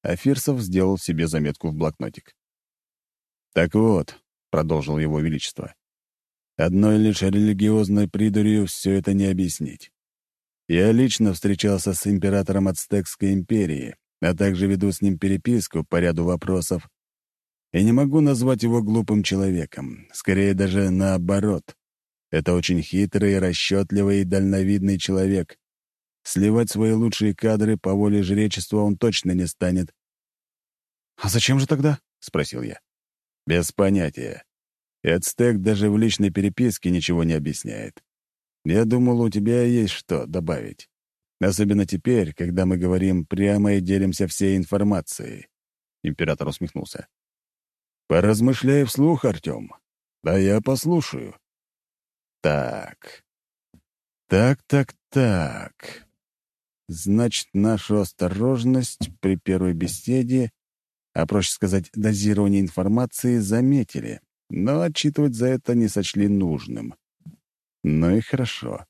а Фирсов сделал себе заметку в блокнотик. «Так вот», — продолжил его величество, — «одной лишь религиозной придурью все это не объяснить. Я лично встречался с императором Ацтекской империи, а также веду с ним переписку по ряду вопросов, и не могу назвать его глупым человеком, скорее даже наоборот. Это очень хитрый, расчетливый и дальновидный человек. Сливать свои лучшие кадры по воле жречества он точно не станет. «А зачем же тогда?» — спросил я. «Без понятия. И Ацтек даже в личной переписке ничего не объясняет. Я думал, у тебя есть что добавить. Особенно теперь, когда мы говорим прямо и делимся всей информацией. Император усмехнулся. Поразмышляй вслух, Артем. Да я послушаю. Так. Так, так, так. Значит, нашу осторожность при первой беседе, а проще сказать, дозирование информации, заметили, но отчитывать за это не сочли нужным. Ну и хорошо.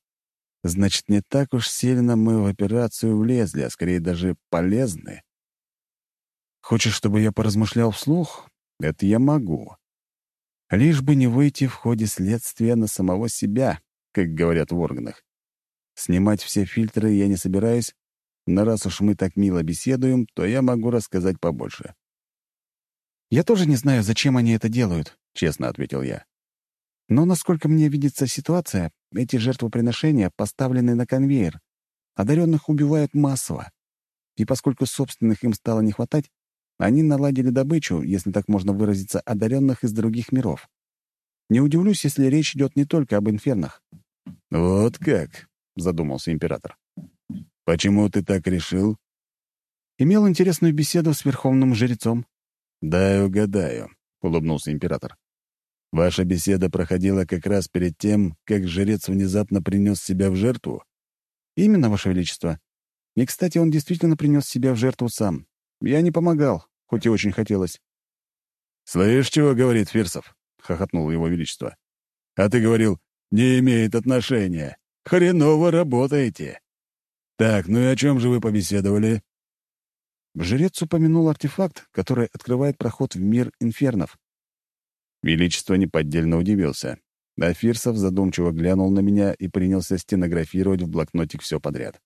Значит, не так уж сильно мы в операцию влезли, а скорее даже полезны. Хочешь, чтобы я поразмышлял вслух? Это я могу. Лишь бы не выйти в ходе следствия на самого себя, как говорят в органах. Снимать все фильтры я не собираюсь, но раз уж мы так мило беседуем, то я могу рассказать побольше. «Я тоже не знаю, зачем они это делают», — честно ответил я. Но, насколько мне видится ситуация, эти жертвоприношения поставлены на конвейер. Одаренных убивают массово. И поскольку собственных им стало не хватать, они наладили добычу, если так можно выразиться, одаренных из других миров. Не удивлюсь, если речь идет не только об инфернах. «Вот как?» — задумался император. «Почему ты так решил?» Имел интересную беседу с верховным жрецом. «Дай угадаю», — улыбнулся император. Ваша беседа проходила как раз перед тем, как жрец внезапно принес себя в жертву? Именно, Ваше Величество. И, кстати, он действительно принес себя в жертву сам. Я не помогал, хоть и очень хотелось. «Слышь, чего говорит Фирсов?» — хохотнул его величество. «А ты говорил, не имеет отношения. Хреново работаете. Так, ну и о чем же вы побеседовали?» Жрец упомянул артефакт, который открывает проход в мир инфернов. Величество неподдельно удивился. А Фирсов задумчиво глянул на меня и принялся стенографировать в блокнотик все подряд.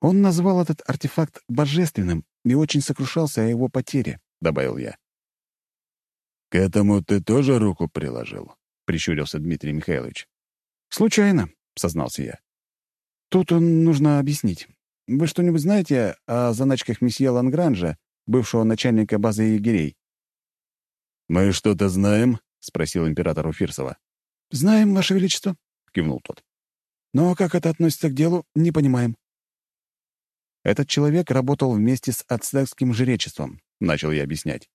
«Он назвал этот артефакт божественным и очень сокрушался о его потере», — добавил я. «К этому ты тоже руку приложил?» — прищурился Дмитрий Михайлович. «Случайно», — сознался я. «Тут нужно объяснить. Вы что-нибудь знаете о заначках месье Лангранжа, бывшего начальника базы егерей?» «Мы что-то знаем?» — спросил император у Фирсова. «Знаем, Ваше Величество», — кивнул тот. «Но как это относится к делу, не понимаем». «Этот человек работал вместе с ацтекским жречеством», — начал я объяснять.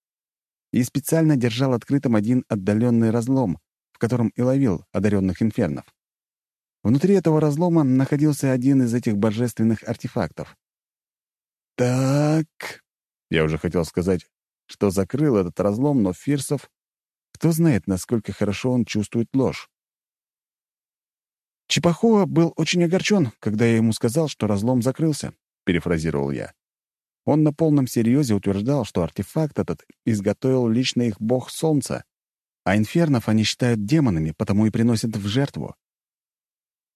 «И специально держал открытым один отдаленный разлом, в котором и ловил одаренных инфернов. Внутри этого разлома находился один из этих божественных артефактов. «Так...» — я уже хотел сказать что закрыл этот разлом, но Фирсов... Кто знает, насколько хорошо он чувствует ложь. «Чепахуа был очень огорчен, когда я ему сказал, что разлом закрылся», — перефразировал я. Он на полном серьезе утверждал, что артефакт этот изготовил лично их бог Солнца, а инфернов они считают демонами, потому и приносят в жертву.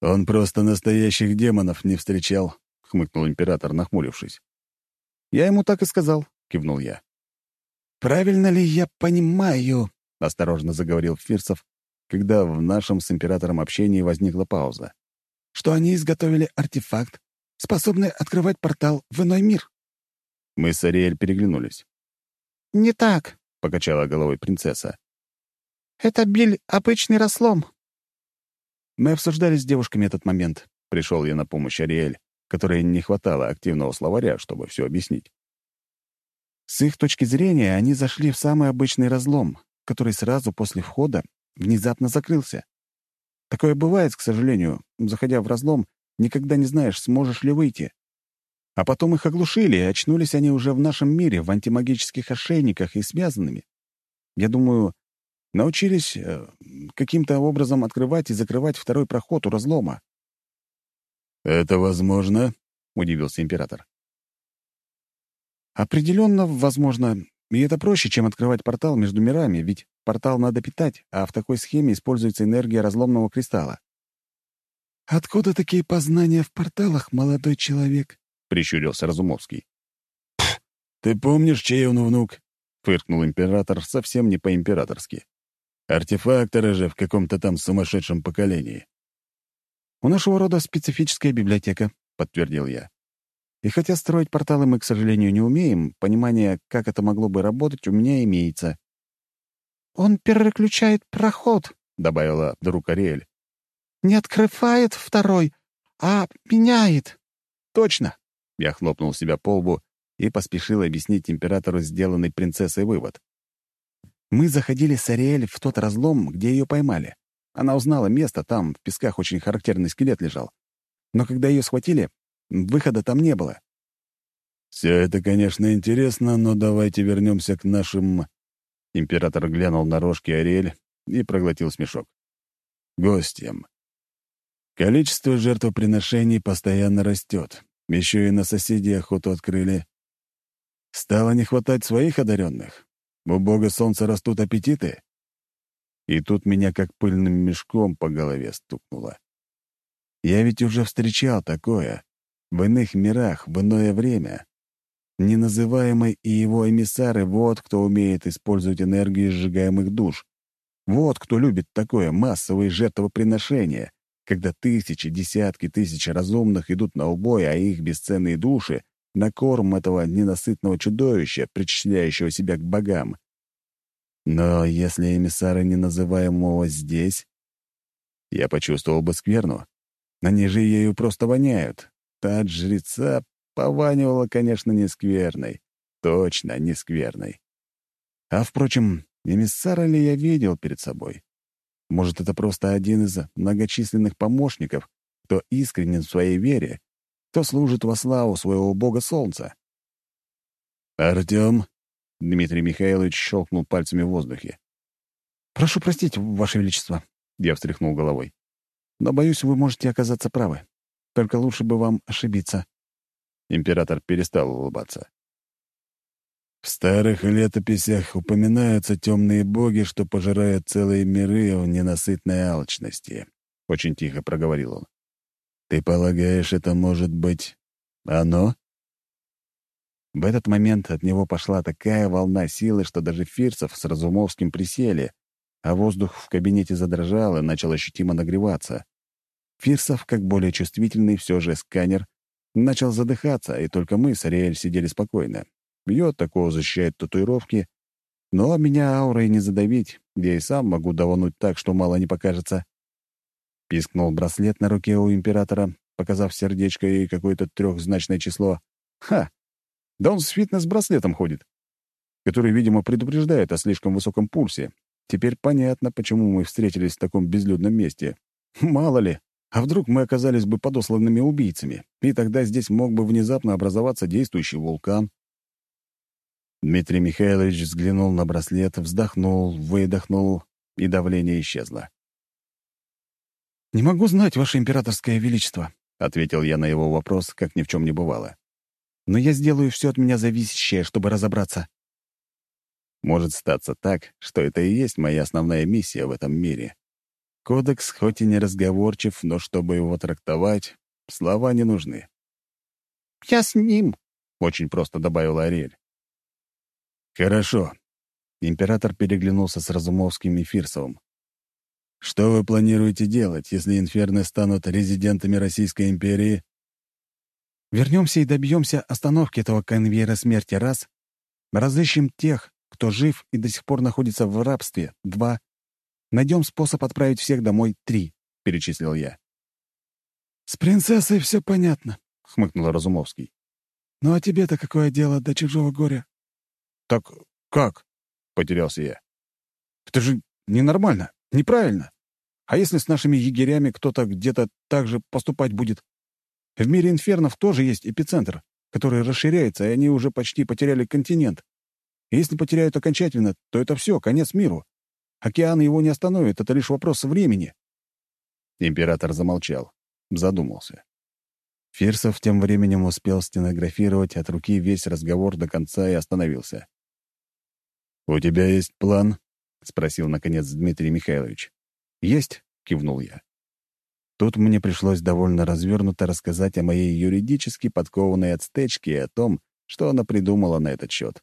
«Он просто настоящих демонов не встречал», — хмыкнул император, нахмурившись. «Я ему так и сказал», — кивнул я. «Правильно ли я понимаю?» — осторожно заговорил Фирсов, когда в нашем с императором общении возникла пауза. «Что они изготовили артефакт, способный открывать портал в иной мир?» Мы с Ариэль переглянулись. «Не так», — покачала головой принцесса. «Это биль обычный раслом». Мы обсуждали с девушками этот момент. Пришел я на помощь Ариэль, которой не хватало активного словаря, чтобы все объяснить. С их точки зрения, они зашли в самый обычный разлом, который сразу после входа внезапно закрылся. Такое бывает, к сожалению. Заходя в разлом, никогда не знаешь, сможешь ли выйти. А потом их оглушили, и очнулись они уже в нашем мире, в антимагических ошейниках и связанными. Я думаю, научились э, каким-то образом открывать и закрывать второй проход у разлома. «Это возможно?» — удивился император. Определенно возможно. И это проще, чем открывать портал между мирами, ведь портал надо питать, а в такой схеме используется энергия разломного кристалла. «Откуда такие познания в порталах, молодой человек?» — прищурился Разумовский. «Ты помнишь, чей он внук?» — фыркнул император совсем не по-императорски. «Артефакторы же в каком-то там сумасшедшем поколении». «У нашего рода специфическая библиотека», — подтвердил я. И хотя строить порталы мы, к сожалению, не умеем, понимание, как это могло бы работать, у меня имеется. «Он переключает проход», — добавила вдруг Ариэль. «Не открывает второй, а меняет». «Точно!» — я хлопнул себя по лбу и поспешил объяснить императору сделанный принцессой вывод. Мы заходили с Ариэль в тот разлом, где ее поймали. Она узнала место, там в песках очень характерный скелет лежал. Но когда ее схватили, Выхода там не было. «Все это, конечно, интересно, но давайте вернемся к нашим...» Император глянул на рожки Ариэль и проглотил смешок. «Гостям. Количество жертвоприношений постоянно растет. Еще и на соседей охоту открыли. Стало не хватать своих одаренных. У бога солнца растут аппетиты. И тут меня как пыльным мешком по голове стукнуло. Я ведь уже встречал такое в иных мирах, в иное время. Неназываемый и его эмиссары — вот кто умеет использовать энергию сжигаемых душ. Вот кто любит такое массовое жертвоприношение, когда тысячи, десятки тысяч разумных идут на убой, а их бесценные души — на корм этого ненасытного чудовища, причисляющего себя к богам. Но если эмиссары неназываемого здесь... Я почувствовал бы скверну. Они же ею просто воняют, та жреца пованивала, конечно, не скверной. Точно не скверной. А, впрочем, эмиссара ли я видел перед собой? Может, это просто один из многочисленных помощников, кто искренен в своей вере, кто служит во славу своего бога солнца? «Артем?» — Дмитрий Михайлович щелкнул пальцами в воздухе. «Прошу простить, Ваше Величество», — я встряхнул головой. «Но, боюсь, вы можете оказаться правы. Только лучше бы вам ошибиться». Император перестал улыбаться. В старых летописях упоминаются темные боги, что пожирают целые миры в ненасытной алчности. Очень тихо проговорил он. Ты полагаешь, это может быть оно? В этот момент от него пошла такая волна силы, что даже Фирсов с Разумовским присели, а воздух в кабинете задрожал и начал ощутимо нагреваться. Фирсов, как более чувствительный все же сканер, начал задыхаться, и только мы с Ариэль сидели спокойно. Бьет такого защищает татуировки, но меня аурой не задавить, я и сам могу давануть так, что мало не покажется. Пискнул браслет на руке у императора, показав сердечко и какое-то трехзначное число. Ха! Да он с фитнес-браслетом ходит, который, видимо, предупреждает о слишком высоком пульсе. Теперь понятно, почему мы встретились в таком безлюдном месте. Мало ли, а вдруг мы оказались бы подосланными убийцами, и тогда здесь мог бы внезапно образоваться действующий вулкан? Дмитрий Михайлович взглянул на браслет, вздохнул, выдохнул, и давление исчезло. «Не могу знать, Ваше Императорское Величество», — ответил я на его вопрос, как ни в чем не бывало. «Но я сделаю все от меня зависящее, чтобы разобраться». Может статься так, что это и есть моя основная миссия в этом мире. Кодекс хоть и не разговорчив, но чтобы его трактовать, слова не нужны. «Я с ним», — очень просто добавила Ариэль. «Хорошо». Император переглянулся с Разумовским и Фирсовым. «Что вы планируете делать, если инферны станут резидентами Российской империи?» «Вернемся и добьемся остановки этого конвейера смерти, раз. Разыщем тех, кто жив и до сих пор находится в рабстве, два. Найдем способ отправить всех домой три», — перечислил я. «С принцессой все понятно», — хмыкнул Разумовский. «Ну а тебе-то какое дело до чужого горя?» «Так как?» — потерялся я. «Это же ненормально, неправильно. А если с нашими егерями кто-то где-то так же поступать будет? В мире инфернов тоже есть эпицентр, который расширяется, и они уже почти потеряли континент. И если потеряют окончательно, то это все, конец миру. Океан его не остановит, это лишь вопрос времени. Император замолчал, задумался. Фирсов тем временем успел стенографировать от руки весь разговор до конца и остановился. «У тебя есть план?» — спросил, наконец, Дмитрий Михайлович. «Есть», — кивнул я. Тут мне пришлось довольно развернуто рассказать о моей юридически подкованной отстечке и о том, что она придумала на этот счет.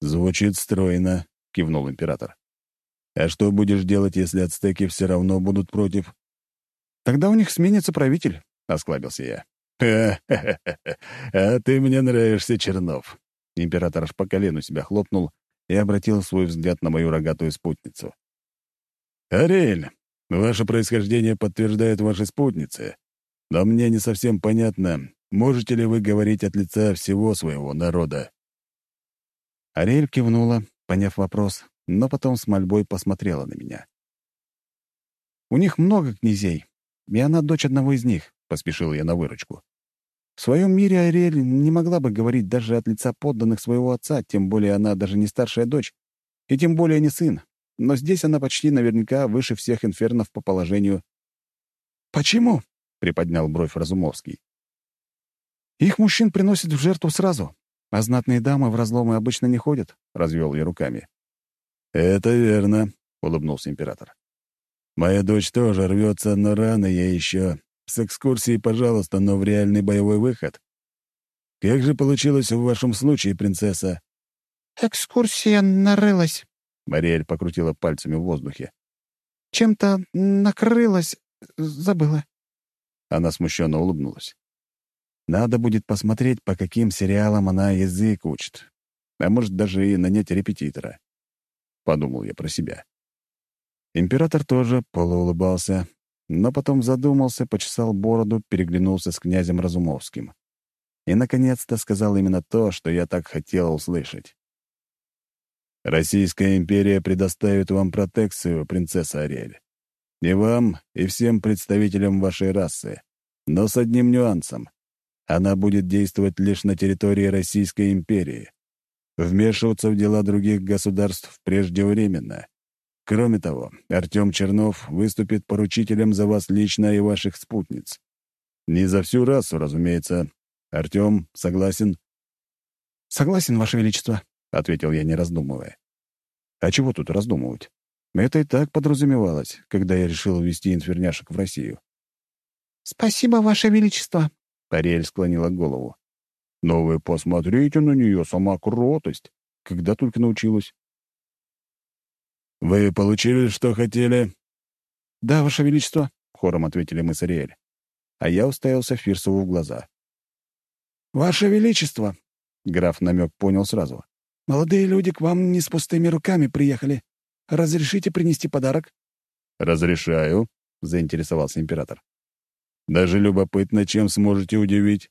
«Звучит стройно», — кивнул император. «А что будешь делать, если ацтеки все равно будут против?» «Тогда у них сменится правитель», — осклабился я. «А ты мне нравишься, Чернов!» Император аж по колену себя хлопнул и обратил свой взгляд на мою рогатую спутницу. «Ариэль, ваше происхождение подтверждает ваши спутницы, но мне не совсем понятно, можете ли вы говорить от лица всего своего народа?» Ариэль кивнула, поняв вопрос, но потом с мольбой посмотрела на меня. «У них много князей, и она дочь одного из них», — поспешил я на выручку. В своем мире Ариэль не могла бы говорить даже от лица подданных своего отца, тем более она даже не старшая дочь, и тем более не сын. Но здесь она почти наверняка выше всех инфернов по положению. «Почему?» — приподнял бровь Разумовский. «Их мужчин приносят в жертву сразу, а знатные дамы в разломы обычно не ходят», — развел я руками. «Это верно», — улыбнулся император. «Моя дочь тоже рвется, но рано я еще с экскурсией, пожалуйста, но в реальный боевой выход. Как же получилось в вашем случае, принцесса?» «Экскурсия нарылась», — Мариэль покрутила пальцами в воздухе. «Чем-то накрылась, забыла». Она смущенно улыбнулась. «Надо будет посмотреть, по каким сериалам она язык учит. А может, даже и нанять репетитора». Подумал я про себя. Император тоже полуулыбался, но потом задумался, почесал бороду, переглянулся с князем Разумовским. И, наконец-то, сказал именно то, что я так хотел услышать. «Российская империя предоставит вам протекцию, принцесса Ариэль. И вам, и всем представителям вашей расы. Но с одним нюансом. Она будет действовать лишь на территории Российской империи. Вмешиваться в дела других государств преждевременно. Кроме того, Артем Чернов выступит поручителем за вас лично и ваших спутниц. Не за всю расу, разумеется. Артем, согласен?» «Согласен, Ваше Величество», — ответил я, не раздумывая. «А чего тут раздумывать? Это и так подразумевалось, когда я решил ввести инферняшек в Россию». «Спасибо, Ваше Величество», — Ариэль склонила голову. «Но вы посмотрите на нее, сама кротость. Когда только научилась». «Вы получили, что хотели?» «Да, Ваше Величество», — хором ответили мы с Ариэль. А я уставился Фирсову в глаза. «Ваше Величество», — граф намек понял сразу. «Молодые люди к вам не с пустыми руками приехали. Разрешите принести подарок?» «Разрешаю», — заинтересовался император. «Даже любопытно, чем сможете удивить».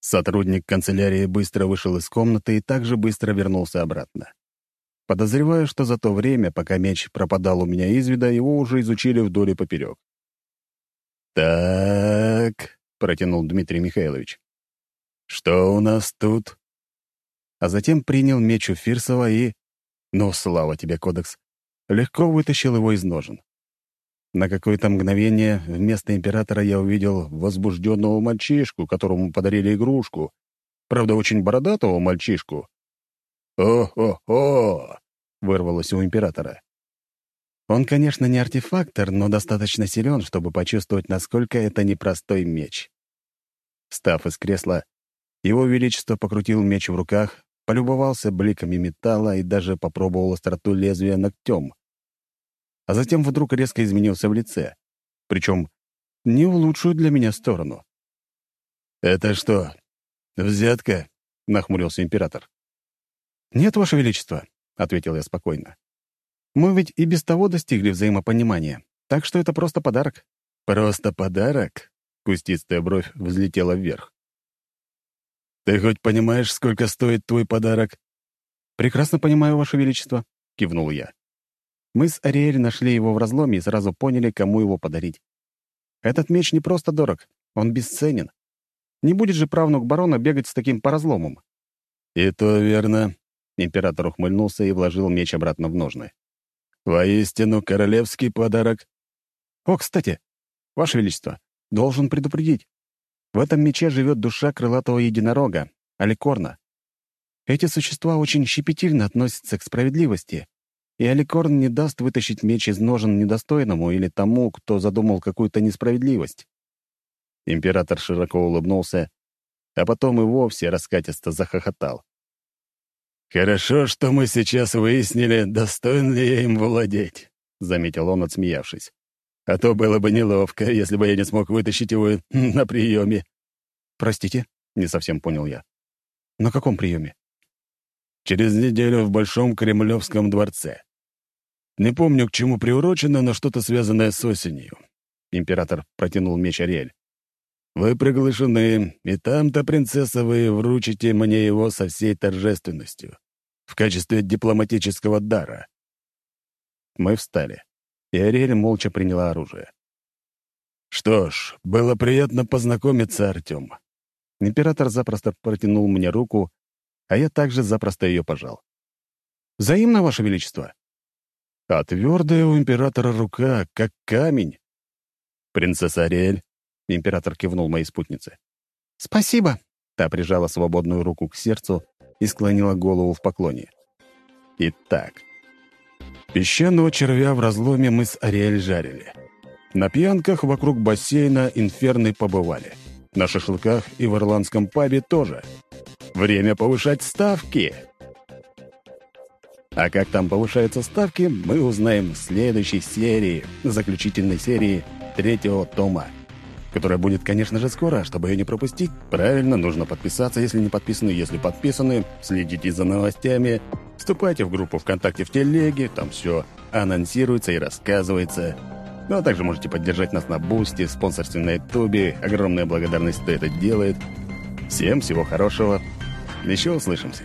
Сотрудник канцелярии быстро вышел из комнаты и также быстро вернулся обратно. Подозреваю, что за то время, пока меч пропадал у меня из вида, его уже изучили вдоль и поперек. «Так», — протянул Дмитрий Михайлович, — «что у нас тут?» А затем принял меч у Фирсова и... Ну, слава тебе, Кодекс! Легко вытащил его из ножен. На какое-то мгновение вместо императора я увидел возбужденного мальчишку, которому подарили игрушку. Правда, очень бородатого мальчишку, «О-хо-хо!» — вырвалось у императора. Он, конечно, не артефактор, но достаточно силен, чтобы почувствовать, насколько это непростой меч. Встав из кресла, его Величество покрутил меч в руках, полюбовался бликами металла и даже попробовал остроту лезвия ногтем. А затем вдруг резко изменился в лице, причем не в лучшую для меня сторону. «Это что, взятка?» — нахмурился император. «Нет, Ваше Величество», — ответил я спокойно. «Мы ведь и без того достигли взаимопонимания, так что это просто подарок». «Просто подарок?» — кустистая бровь взлетела вверх. «Ты хоть понимаешь, сколько стоит твой подарок?» «Прекрасно понимаю, Ваше Величество», — кивнул я. Мы с Ариэль нашли его в разломе и сразу поняли, кому его подарить. Этот меч не просто дорог, он бесценен. Не будет же правнук барона бегать с таким по разломам. «И то верно», — император ухмыльнулся и вложил меч обратно в ножны. «Воистину королевский подарок». «О, кстати, Ваше Величество, должен предупредить. В этом мече живет душа крылатого единорога, Аликорна. Эти существа очень щепетильно относятся к справедливости, и Аликорн не даст вытащить меч из ножен недостойному или тому, кто задумал какую-то несправедливость. Император широко улыбнулся, а потом и вовсе раскатисто захохотал. «Хорошо, что мы сейчас выяснили, достоин ли я им владеть», — заметил он, отсмеявшись. «А то было бы неловко, если бы я не смог вытащить его на приеме». «Простите?» — не совсем понял я. «На каком приеме?» «Через неделю в Большом Кремлевском дворце. Не помню, к чему приурочено, но что-то связанное с осенью». Император протянул меч Ариэль. Вы приглашены, и там-то, принцесса, вы вручите мне его со всей торжественностью, в качестве дипломатического дара». Мы встали, и Ариэль молча приняла оружие. «Что ж, было приятно познакомиться, Артем». Император запросто протянул мне руку, а я также запросто ее пожал. «Взаимно, Ваше Величество!» А твердая у императора рука, как камень. «Принцесса Ариэль, Император кивнул моей спутнице. «Спасибо!» Та прижала свободную руку к сердцу и склонила голову в поклоне. Итак, песчаного червя в разломе мы с Ариэль жарили. На пьянках вокруг бассейна инферны побывали. На шашлыках и в ирландском пабе тоже. Время повышать ставки! А как там повышаются ставки, мы узнаем в следующей серии, заключительной серии третьего тома которая будет, конечно же, скоро. Чтобы ее не пропустить, правильно, нужно подписаться, если не подписаны. Если подписаны, следите за новостями, вступайте в группу ВКонтакте в Телеге, там все анонсируется и рассказывается. Ну а также можете поддержать нас на Бусти, спонсорстве на Ютубе. Огромная благодарность, кто это делает. Всем всего хорошего. Еще услышимся.